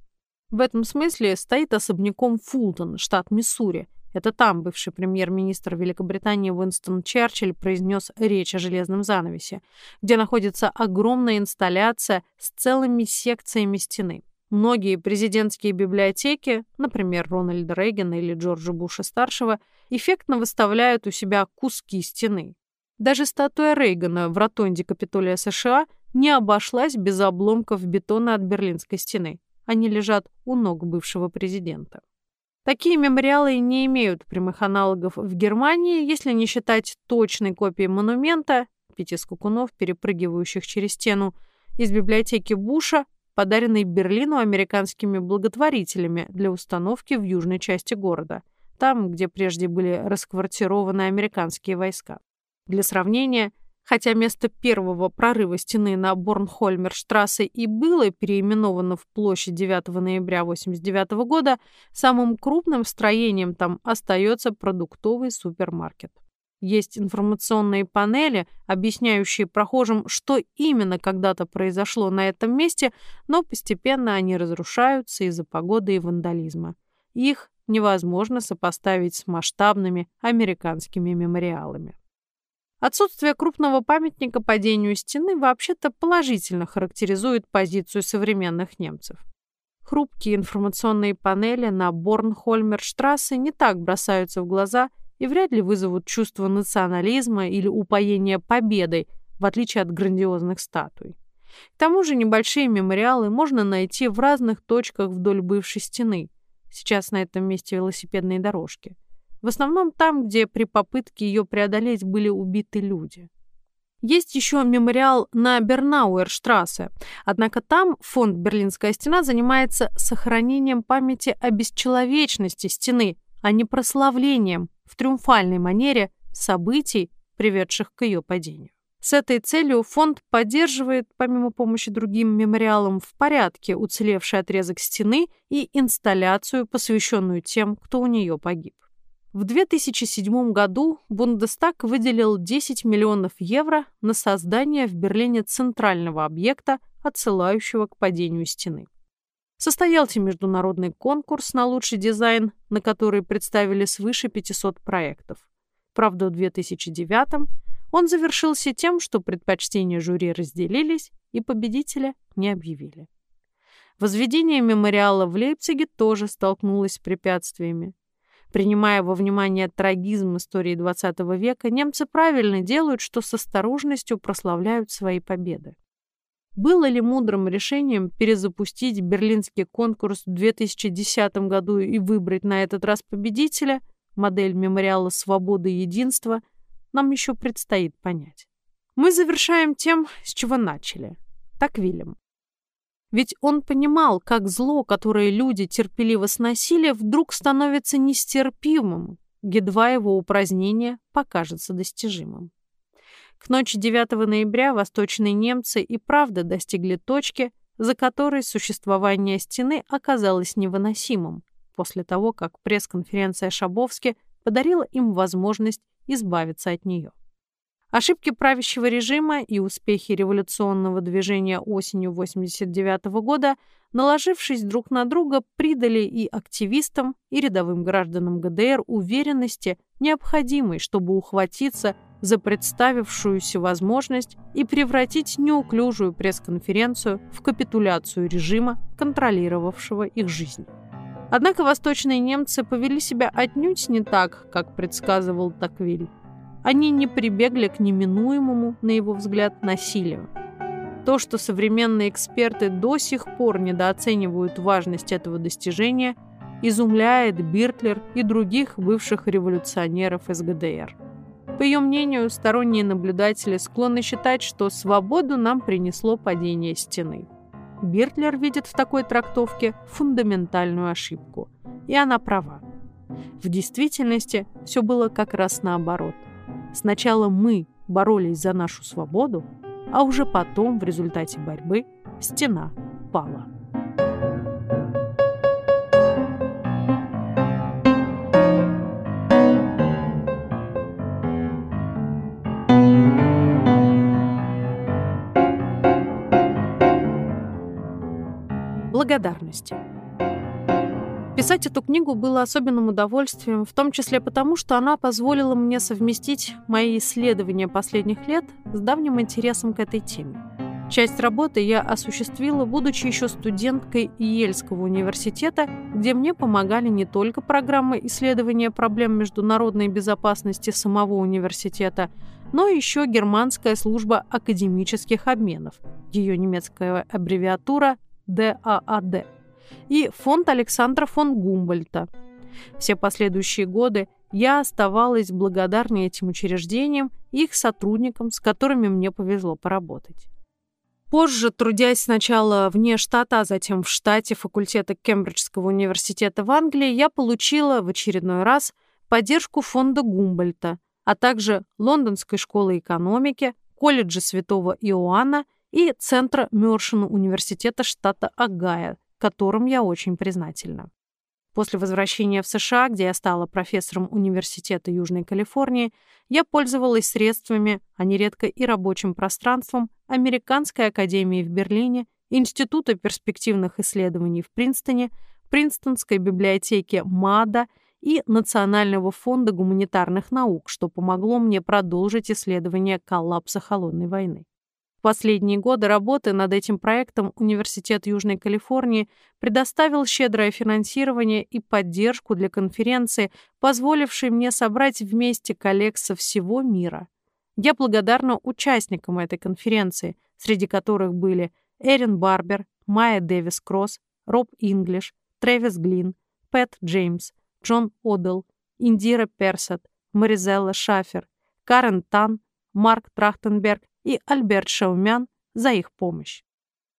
В этом смысле стоит особняком Фултон, штат Миссури. Это там бывший премьер-министр Великобритании Уинстон Черчилль произнес речь о железном занавесе, где находится огромная инсталляция с целыми секциями стены. Многие президентские библиотеки, например, Рональда Рейгана или Джорджа Буша-старшего, эффектно выставляют у себя куски стены. Даже статуя Рейгана в ротонде Капитолия США не обошлась без обломков бетона от Берлинской стены. Они лежат у ног бывшего президента. Такие мемориалы не имеют прямых аналогов в Германии, если не считать точной копии монумента, пяти скукунов, перепрыгивающих через стену, из библиотеки Буша подаренный Берлину американскими благотворителями для установки в южной части города, там, где прежде были расквартированы американские войска. Для сравнения, хотя место первого прорыва стены на Борнхольмерштрассе и было переименовано в площадь 9 ноября 1989 года, самым крупным строением там остается продуктовый супермаркет. Есть информационные панели, объясняющие прохожим, что именно когда-то произошло на этом месте, но постепенно они разрушаются из-за погоды и вандализма. Их невозможно сопоставить с масштабными американскими мемориалами. Отсутствие крупного памятника падению стены вообще-то положительно характеризует позицию современных немцев. Хрупкие информационные панели на Борнхольмерштрассе не так бросаются в глаза – и вряд ли вызовут чувство национализма или упоения победой, в отличие от грандиозных статуй. К тому же небольшие мемориалы можно найти в разных точках вдоль бывшей стены. Сейчас на этом месте велосипедные дорожки. В основном там, где при попытке ее преодолеть были убиты люди. Есть еще мемориал на Бернауэрштрассе, однако там фонд «Берлинская стена» занимается сохранением памяти о бесчеловечности стены, а не прославлением, в триумфальной манере событий, приведших к ее падению. С этой целью фонд поддерживает, помимо помощи другим мемориалам, в порядке уцелевший отрезок стены и инсталляцию, посвященную тем, кто у нее погиб. В 2007 году Бундестаг выделил 10 миллионов евро на создание в Берлине центрального объекта, отсылающего к падению стены. Состоялся международный конкурс на лучший дизайн, на который представили свыше 500 проектов. Правда, в 2009 он завершился тем, что предпочтения жюри разделились и победителя не объявили. Возведение мемориала в Лейпциге тоже столкнулось с препятствиями. Принимая во внимание трагизм истории XX века, немцы правильно делают, что с осторожностью прославляют свои победы. Было ли мудрым решением перезапустить берлинский конкурс в 2010 году и выбрать на этот раз победителя, модель мемориала «Свобода и единство», нам еще предстоит понять. Мы завершаем тем, с чего начали. Так Вильям. Ведь он понимал, как зло, которое люди терпеливо сносили, вдруг становится нестерпимым, едва его упразднение покажется достижимым. К ночи 9 ноября восточные немцы и правда достигли точки, за которой существование стены оказалось невыносимым, после того, как пресс-конференция Шабовски подарила им возможность избавиться от нее. Ошибки правящего режима и успехи революционного движения осенью 89 года, наложившись друг на друга, придали и активистам, и рядовым гражданам ГДР уверенности, необходимой, чтобы ухватиться за представившуюся возможность и превратить неуклюжую пресс-конференцию в капитуляцию режима, контролировавшего их жизнь. Однако восточные немцы повели себя отнюдь не так, как предсказывал Таквиль. Они не прибегли к неминуемому, на его взгляд, насилию. То, что современные эксперты до сих пор недооценивают важность этого достижения, изумляет Биртлер и других бывших революционеров из ГДР. По ее мнению, сторонние наблюдатели склонны считать, что свободу нам принесло падение стены. Биртлер видит в такой трактовке фундаментальную ошибку. И она права. В действительности все было как раз наоборот – Сначала мы боролись за нашу свободу, а уже потом в результате борьбы стена пала. Благодарности. Писать эту книгу было особенным удовольствием, в том числе потому, что она позволила мне совместить мои исследования последних лет с давним интересом к этой теме. Часть работы я осуществила, будучи еще студенткой Ельского университета, где мне помогали не только программы исследования проблем международной безопасности самого университета, но еще германская служба академических обменов, ее немецкая аббревиатура ДААД и фонд Александра фон Гумбольта. Все последующие годы я оставалась благодарна этим учреждениям и их сотрудникам, с которыми мне повезло поработать. Позже, трудясь сначала вне штата, а затем в штате факультета Кембриджского университета в Англии, я получила в очередной раз поддержку фонда Гумбольта, а также Лондонской школы экономики, колледжа Святого Иоанна и Центра Мёршина университета штата Огайо, которым я очень признательна. После возвращения в США, где я стала профессором Университета Южной Калифорнии, я пользовалась средствами, а нередко и рабочим пространством Американской академии в Берлине, Института перспективных исследований в Принстоне, Принстонской библиотеки МАДА и Национального фонда гуманитарных наук, что помогло мне продолжить исследование коллапса Холодной войны. В последние годы работы над этим проектом Университет Южной Калифорнии предоставил щедрое финансирование и поддержку для конференции, позволившей мне собрать вместе коллег со всего мира. Я благодарна участникам этой конференции, среди которых были Эрин Барбер, Майя Дэвис Кросс, Роб Инглиш, Трэвис Глин, Пэт Джеймс, Джон Одел, Индира Персет, Маризелла Шафер, Карен Тан, Марк Трахтенберг и Альберт Шаумян за их помощь.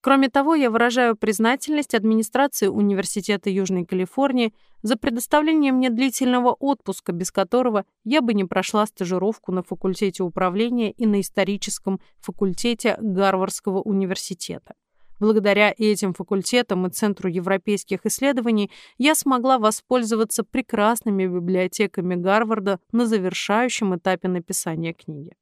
Кроме того, я выражаю признательность администрации Университета Южной Калифорнии за предоставление мне длительного отпуска, без которого я бы не прошла стажировку на факультете управления и на историческом факультете Гарвардского университета. Благодаря этим факультетам и Центру европейских исследований я смогла воспользоваться прекрасными библиотеками Гарварда на завершающем этапе написания книги.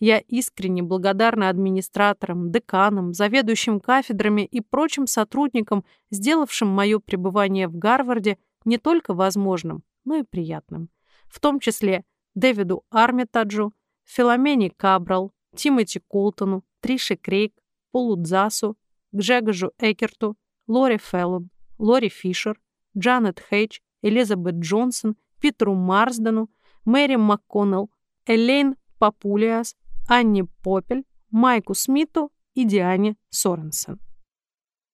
Я искренне благодарна администраторам, деканам, заведующим кафедрами и прочим сотрудникам, сделавшим мое пребывание в Гарварде не только возможным, но и приятным. В том числе Дэвиду Армитаджу, Филомене Кабрал, Тимоти Колтону, Трише Крейг, Полу Дзасу, Гжегожу Экерту, Лори Феллон, Лори Фишер, Джанет Хейдж, Элизабет Джонсон, Питеру Марсдену, Мэри МакКоннелл, Элейн Папулиас, Анне Попель, Майку Смиту и Диане Соренсен.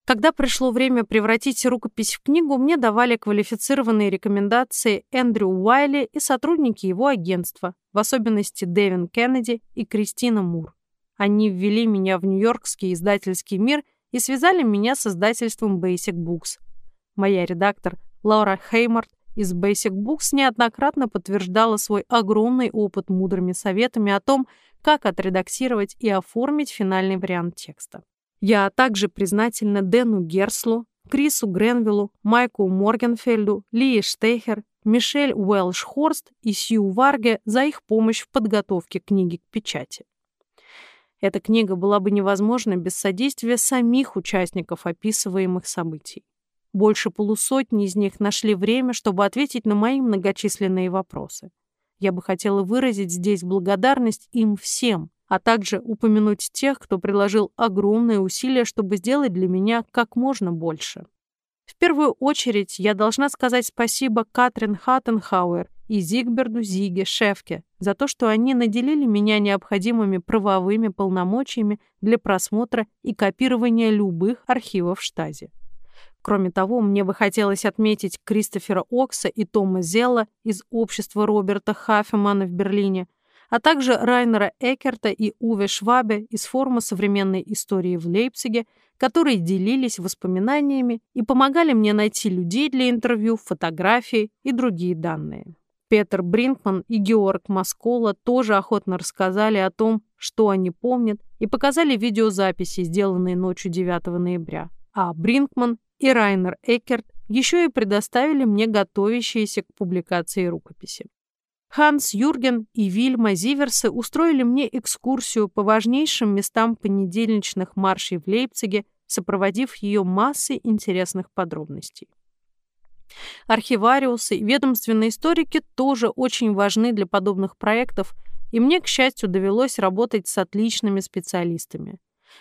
Когда пришло время превратить рукопись в книгу, мне давали квалифицированные рекомендации Эндрю Уайли и сотрудники его агентства, в особенности Дэвин Кеннеди и Кристина Мур. Они ввели меня в нью-йоркский издательский мир и связали меня с издательством Basic Books. Моя редактор Лаура Хеймарт из Basic Books неоднократно подтверждала свой огромный опыт мудрыми советами о том, как отредактировать и оформить финальный вариант текста. Я также признательна Дэну Герслу, Крису Гренвиллу, Майку Моргенфельду, Лии Штейхер Мишель Уэлш-Хорст и Сью Варге за их помощь в подготовке книги к печати. Эта книга была бы невозможна без содействия самих участников описываемых событий. Больше полусотни из них нашли время, чтобы ответить на мои многочисленные вопросы. Я бы хотела выразить здесь благодарность им всем, а также упомянуть тех, кто приложил огромные усилия, чтобы сделать для меня как можно больше. В первую очередь я должна сказать спасибо Катрин Хаттенхауэр и Зигберду Зиге Шефке за то, что они наделили меня необходимыми правовыми полномочиями для просмотра и копирования любых архивов штази. Кроме того, мне бы хотелось отметить Кристофера Окса и Тома Зелла из общества Роберта Хаффемана в Берлине, а также Райнера Экерта и Уве Швабе из форума современной истории в Лейпциге, которые делились воспоминаниями и помогали мне найти людей для интервью, фотографии и другие данные. Петр Бринкман и Георг Маскола тоже охотно рассказали о том, что они помнят, и показали видеозаписи, сделанные ночью 9 ноября. А Бринкман и Райнер Экерт еще и предоставили мне готовящиеся к публикации рукописи. Ханс Юрген и Вильма Зиверсы устроили мне экскурсию по важнейшим местам понедельничных маршей в Лейпциге, сопроводив ее массой интересных подробностей. Архивариусы и ведомственные историки тоже очень важны для подобных проектов, и мне, к счастью, довелось работать с отличными специалистами.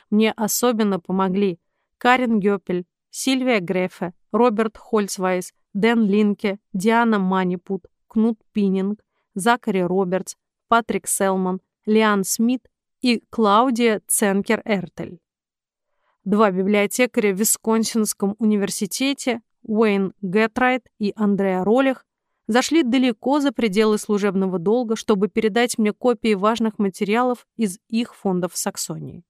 Мне особенно помогли Карен Гёпель, Сильвия Грефе, Роберт Хольцвайс, Дэн Линке, Диана Манипут, Кнут Пининг, Закари Робертс, Патрик Селман, Лиан Смит и Клаудия Ценкер-Эртель. Два библиотекаря в Висконсинском университете, Уэйн Гэтрайт и Андреа Ролих, зашли далеко за пределы служебного долга, чтобы передать мне копии важных материалов из их фондов в Саксонии.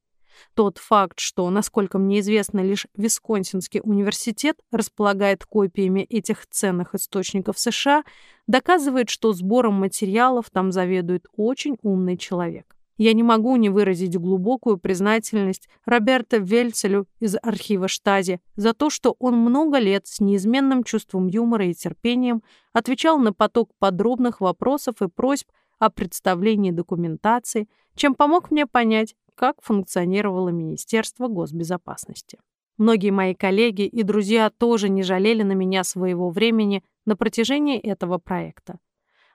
Тот факт, что, насколько мне известно, лишь Висконсинский университет располагает копиями этих ценных источников США, доказывает, что сбором материалов там заведует очень умный человек. Я не могу не выразить глубокую признательность Роберто Вельцелю из архива Штази за то, что он много лет с неизменным чувством юмора и терпением отвечал на поток подробных вопросов и просьб о представлении документации, чем помог мне понять, как функционировало Министерство госбезопасности. Многие мои коллеги и друзья тоже не жалели на меня своего времени на протяжении этого проекта.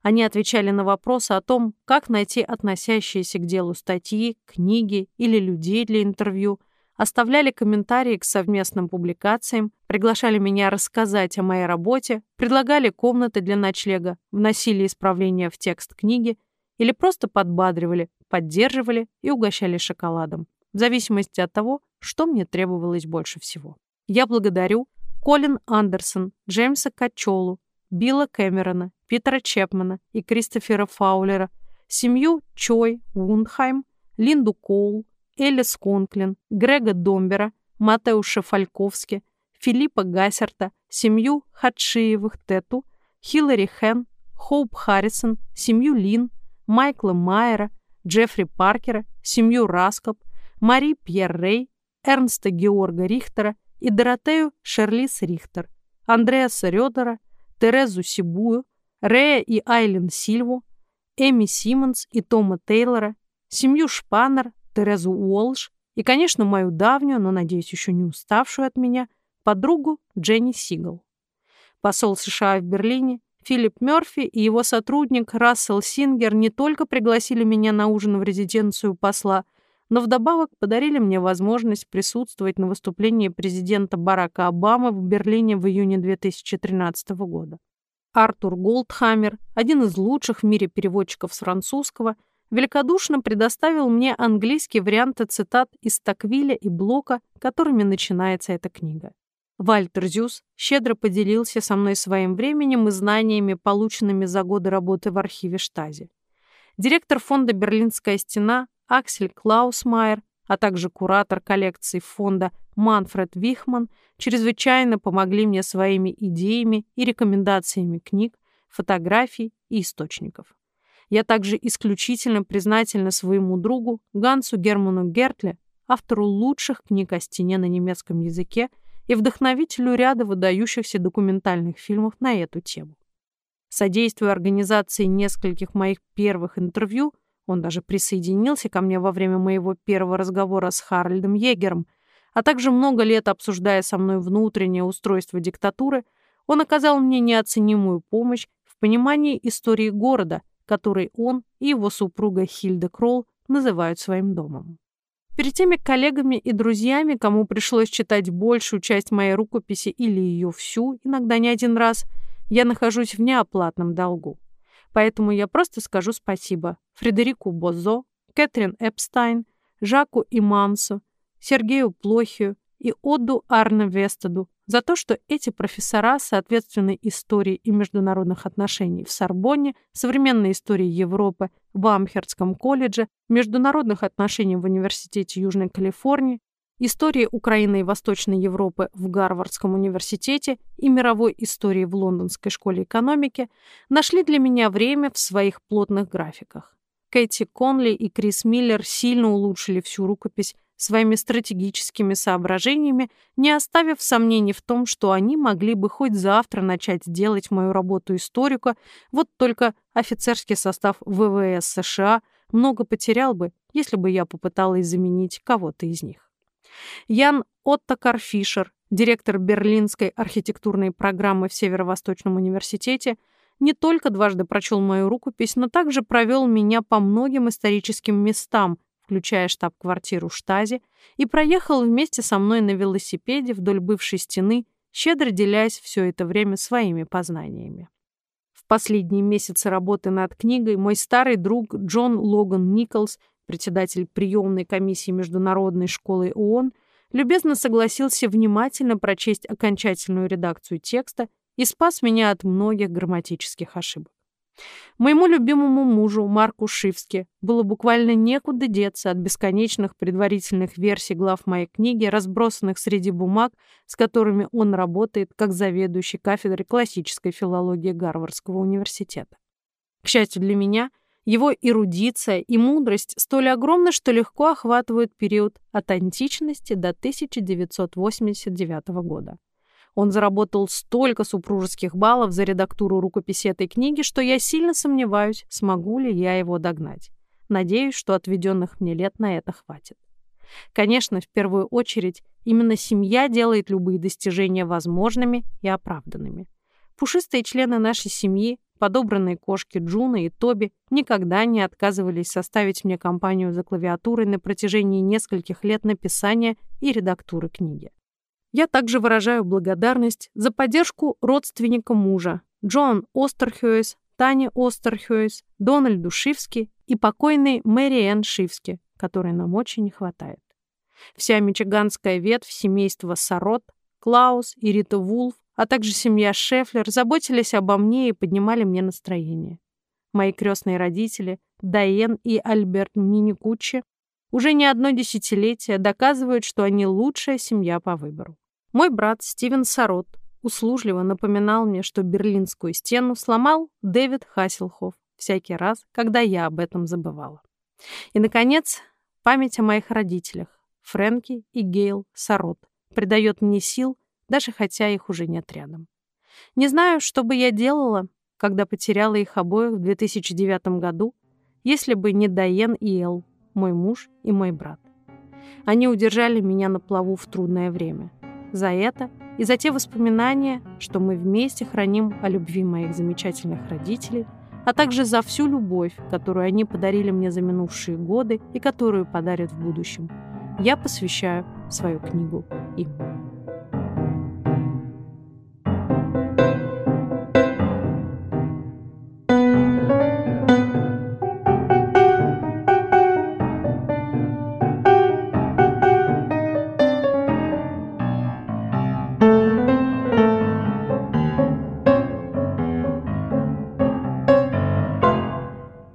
Они отвечали на вопросы о том, как найти относящиеся к делу статьи, книги или людей для интервью, оставляли комментарии к совместным публикациям, приглашали меня рассказать о моей работе, предлагали комнаты для ночлега, вносили исправления в текст книги или просто подбадривали, поддерживали и угощали шоколадом, в зависимости от того, что мне требовалось больше всего. Я благодарю Колин Андерсон, Джеймса Качолу, Билла Кэмерона, Питера Чепмана и Кристофера Фаулера, семью Чой Вундхайм, Линду Коул, Элис Конклин, Грега Домбера, Матеуша Фальковски, Филиппа Гасерта, семью Хатшиевых Тету, Хиллари Хэн, Хоуп Харрисон, семью Лин, Майкла Майера, Джеффри Паркера, семью Раскоп, Мари Пьер Рей, Эрнста Георга Рихтера и Доротею Шерлис Рихтер, Андреаса Рёдера, Терезу Сибую, Рея и Айлен Сильву, Эми Симмонс и Тома Тейлора, семью Шпаннер, Терезу Уолш и, конечно, мою давнюю, но, надеюсь, еще не уставшую от меня, подругу Дженни Сигал. Посол США в Берлине Филипп Мёрфи и его сотрудник Рассел Сингер не только пригласили меня на ужин в резиденцию посла, но вдобавок подарили мне возможность присутствовать на выступлении президента Барака Обамы в Берлине в июне 2013 года. Артур Голдхаммер, один из лучших в мире переводчиков с французского, великодушно предоставил мне английские варианты цитат из Таквиля и Блока, которыми начинается эта книга. Вальтер Зюс щедро поделился со мной своим временем и знаниями, полученными за годы работы в архиве Штази. Директор фонда «Берлинская стена» Аксель Клаусмайер, а также куратор коллекции фонда Манфред Вихман чрезвычайно помогли мне своими идеями и рекомендациями книг, фотографий и источников. Я также исключительно признательна своему другу Гансу Герману Гертле, автору лучших книг о стене на немецком языке и вдохновителю ряда выдающихся документальных фильмов на эту тему. Содействуя организации нескольких моих первых интервью, он даже присоединился ко мне во время моего первого разговора с Харальдом Егером, а также много лет обсуждая со мной внутреннее устройство диктатуры, он оказал мне неоценимую помощь в понимании истории города, который он и его супруга Хильда Кролл называют своим домом. Перед теми коллегами и друзьями, кому пришлось читать большую часть моей рукописи или ее всю, иногда не один раз, я нахожусь в неоплатном долгу. Поэтому я просто скажу спасибо Фредерику Бозо, Кэтрин Эпстайн, Жаку Имансу, Сергею Плохию и Оду Арне Вестеду за то, что эти профессора соответственной истории и международных отношений в Сорбонне, современной истории Европы в Амхердском колледже, международных отношений в Университете Южной Калифорнии, истории Украины и Восточной Европы в Гарвардском университете и мировой истории в Лондонской школе экономики нашли для меня время в своих плотных графиках. Кэти Конли и Крис Миллер сильно улучшили всю рукопись своими стратегическими соображениями, не оставив сомнений в том, что они могли бы хоть завтра начать делать мою работу историка, вот только офицерский состав ВВС США много потерял бы, если бы я попыталась заменить кого-то из них. Ян Оттокар Фишер, директор Берлинской архитектурной программы в Северо-Восточном университете, не только дважды прочел мою рукопись, но также провел меня по многим историческим местам, включая штаб-квартиру Штази, и проехал вместе со мной на велосипеде вдоль бывшей стены, щедро делясь все это время своими познаниями. В последние месяцы работы над книгой мой старый друг Джон Логан Николс, председатель приемной комиссии Международной школы ООН, любезно согласился внимательно прочесть окончательную редакцию текста и спас меня от многих грамматических ошибок. Моему любимому мужу, Марку Шивски, было буквально некуда деться от бесконечных предварительных версий глав моей книги, разбросанных среди бумаг, с которыми он работает как заведующий кафедрой классической филологии Гарвардского университета. К счастью для меня, его эрудиция и мудрость столь огромны, что легко охватывают период от античности до 1989 года. Он заработал столько супружеских баллов за редактуру рукописи этой книги, что я сильно сомневаюсь, смогу ли я его догнать. Надеюсь, что отведенных мне лет на это хватит. Конечно, в первую очередь, именно семья делает любые достижения возможными и оправданными. Пушистые члены нашей семьи, подобранные кошки Джуна и Тоби, никогда не отказывались составить мне компанию за клавиатурой на протяжении нескольких лет написания и редактуры книги. Я также выражаю благодарность за поддержку родственника мужа Джон Остерхюэс, Тани Остерхюэс, Дональду Шивски и покойной Мэри Энн Шивски, которой нам очень не хватает. Вся мичиганская ветвь семейства Сарот, Клаус и Рита Вулф, а также семья Шефлер заботились обо мне и поднимали мне настроение. Мои крестные родители, Дайен и Альберт Миникуччи, уже не одно десятилетие доказывают, что они лучшая семья по выбору. Мой брат Стивен Сарот услужливо напоминал мне, что Берлинскую стену сломал Дэвид Хасселхоф всякий раз, когда я об этом забывала. И, наконец, память о моих родителях, Фрэнки и Гейл Сарот, придает мне сил, даже хотя их уже нет рядом. Не знаю, что бы я делала, когда потеряла их обоих в 2009 году, если бы не Дайен и Эл, мой муж и мой брат. Они удержали меня на плаву в трудное время — за это и за те воспоминания, что мы вместе храним о любви моих замечательных родителей, а также за всю любовь, которую они подарили мне за минувшие годы и которую подарят в будущем. Я посвящаю свою книгу им.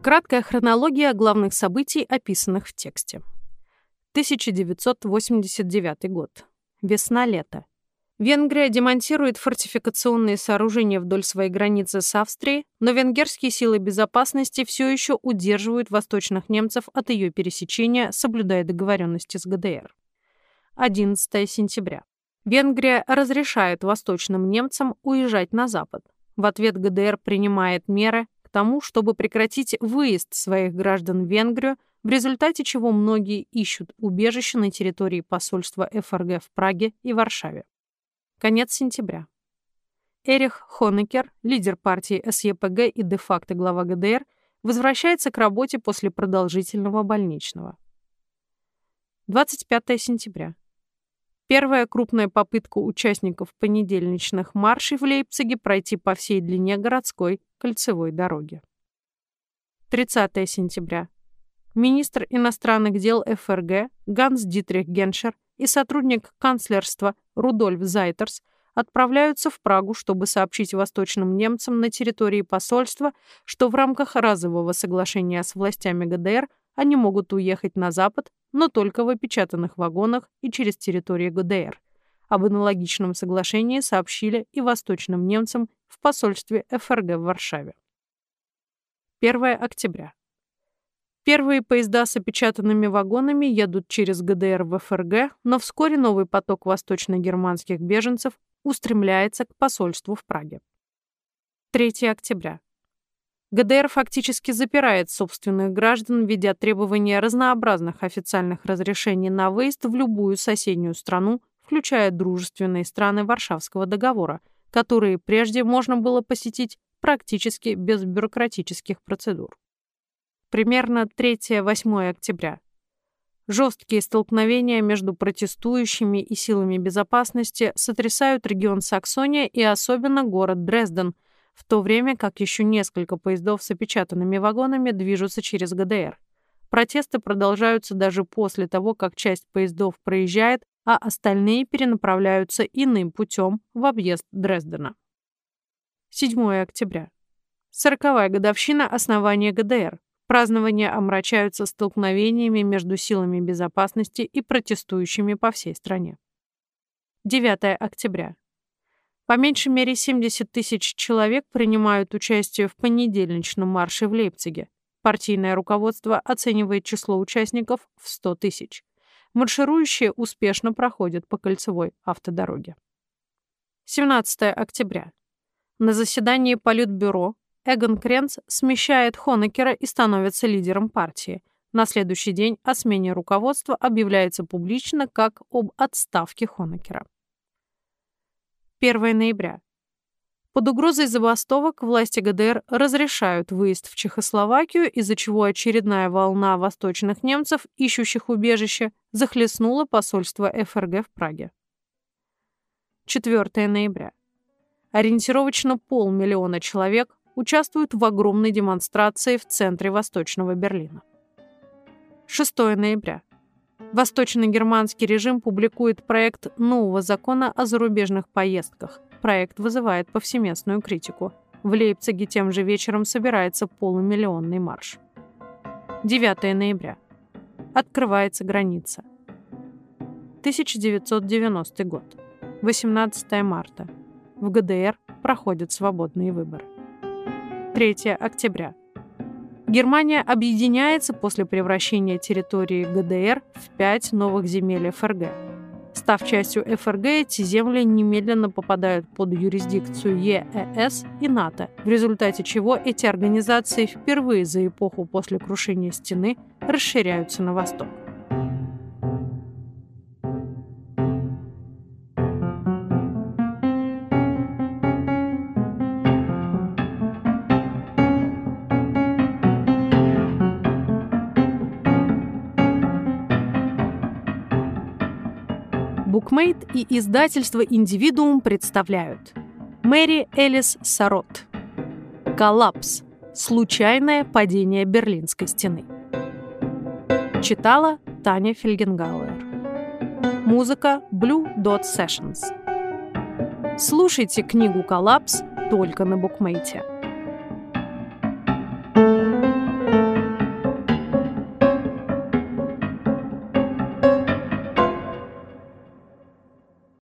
Краткая хронология главных событий, описанных в тексте. 1989 год. Весна-лето. Венгрия демонтирует фортификационные сооружения вдоль своей границы с Австрией, но венгерские силы безопасности все еще удерживают восточных немцев от ее пересечения, соблюдая договоренности с ГДР. 11 сентября. Венгрия разрешает восточным немцам уезжать на запад. В ответ ГДР принимает меры к тому, чтобы прекратить выезд своих граждан в Венгрию, в результате чего многие ищут убежище на территории посольства ФРГ в Праге и Варшаве. Конец сентября. Эрих Хонекер, лидер партии СЕПГ и де-факто глава ГДР, возвращается к работе после продолжительного больничного. 25 сентября. Первая крупная попытка участников понедельничных маршей в Лейпциге пройти по всей длине городской кольцевой дороги. 30 сентября. Министр иностранных дел ФРГ Ганс Дитрих Геншер и сотрудник канцлерства Рудольф Зайтерс отправляются в Прагу, чтобы сообщить восточным немцам на территории посольства, что в рамках разового соглашения с властями ГДР они могут уехать на запад, но только в опечатанных вагонах и через территорию ГДР. Об аналогичном соглашении сообщили и восточным немцам в посольстве ФРГ в Варшаве. 1 октября. Первые поезда с опечатанными вагонами едут через ГДР в ФРГ, но вскоре новый поток восточно-германских беженцев устремляется к посольству в Праге. 3 октября. ГДР фактически запирает собственных граждан, введя требования разнообразных официальных разрешений на выезд в любую соседнюю страну, включая дружественные страны Варшавского договора, которые прежде можно было посетить практически без бюрократических процедур. Примерно 3-8 октября. Жесткие столкновения между протестующими и силами безопасности сотрясают регион Саксония и особенно город Дрезден – в то время как еще несколько поездов с опечатанными вагонами движутся через ГДР. Протесты продолжаются даже после того, как часть поездов проезжает, а остальные перенаправляются иным путем в объезд Дрездена. 7 октября. Сороковая годовщина основания ГДР. Празднования омрачаются столкновениями между силами безопасности и протестующими по всей стране. 9 октября. По меньшей мере 70 тысяч человек принимают участие в понедельничном марше в Лейпциге. Партийное руководство оценивает число участников в 100 тысяч. Марширующие успешно проходят по кольцевой автодороге. 17 октября. На заседании Политбюро Эгон Кренц смещает Хонекера и становится лидером партии. На следующий день о смене руководства объявляется публично как об отставке Хонекера. 1 ноября. Под угрозой забастовок власти ГДР разрешают выезд в Чехословакию, из-за чего очередная волна восточных немцев, ищущих убежище, захлестнула посольство ФРГ в Праге. 4 ноября. Ориентировочно полмиллиона человек участвуют в огромной демонстрации в центре Восточного Берлина. 6 ноября. Восточно-германский режим публикует проект нового закона о зарубежных поездках. Проект вызывает повсеместную критику. В Лейпциге тем же вечером собирается полумиллионный марш. 9 ноября. Открывается граница. 1990 год. 18 марта. В ГДР проходят свободные выборы. 3 октября. Германия объединяется после превращения территории ГДР в пять новых земель ФРГ. Став частью ФРГ, эти земли немедленно попадают под юрисдикцию ЕЭС и НАТО, в результате чего эти организации впервые за эпоху после крушения стены расширяются на восток. Букмейт и издательство «Индивидуум» представляют Мэри Элис Сарот «Коллапс. Случайное падение Берлинской стены». Читала Таня Фельгенгауэр. Музыка Blue Dot Sessions. Слушайте книгу «Коллапс» только на букмейте.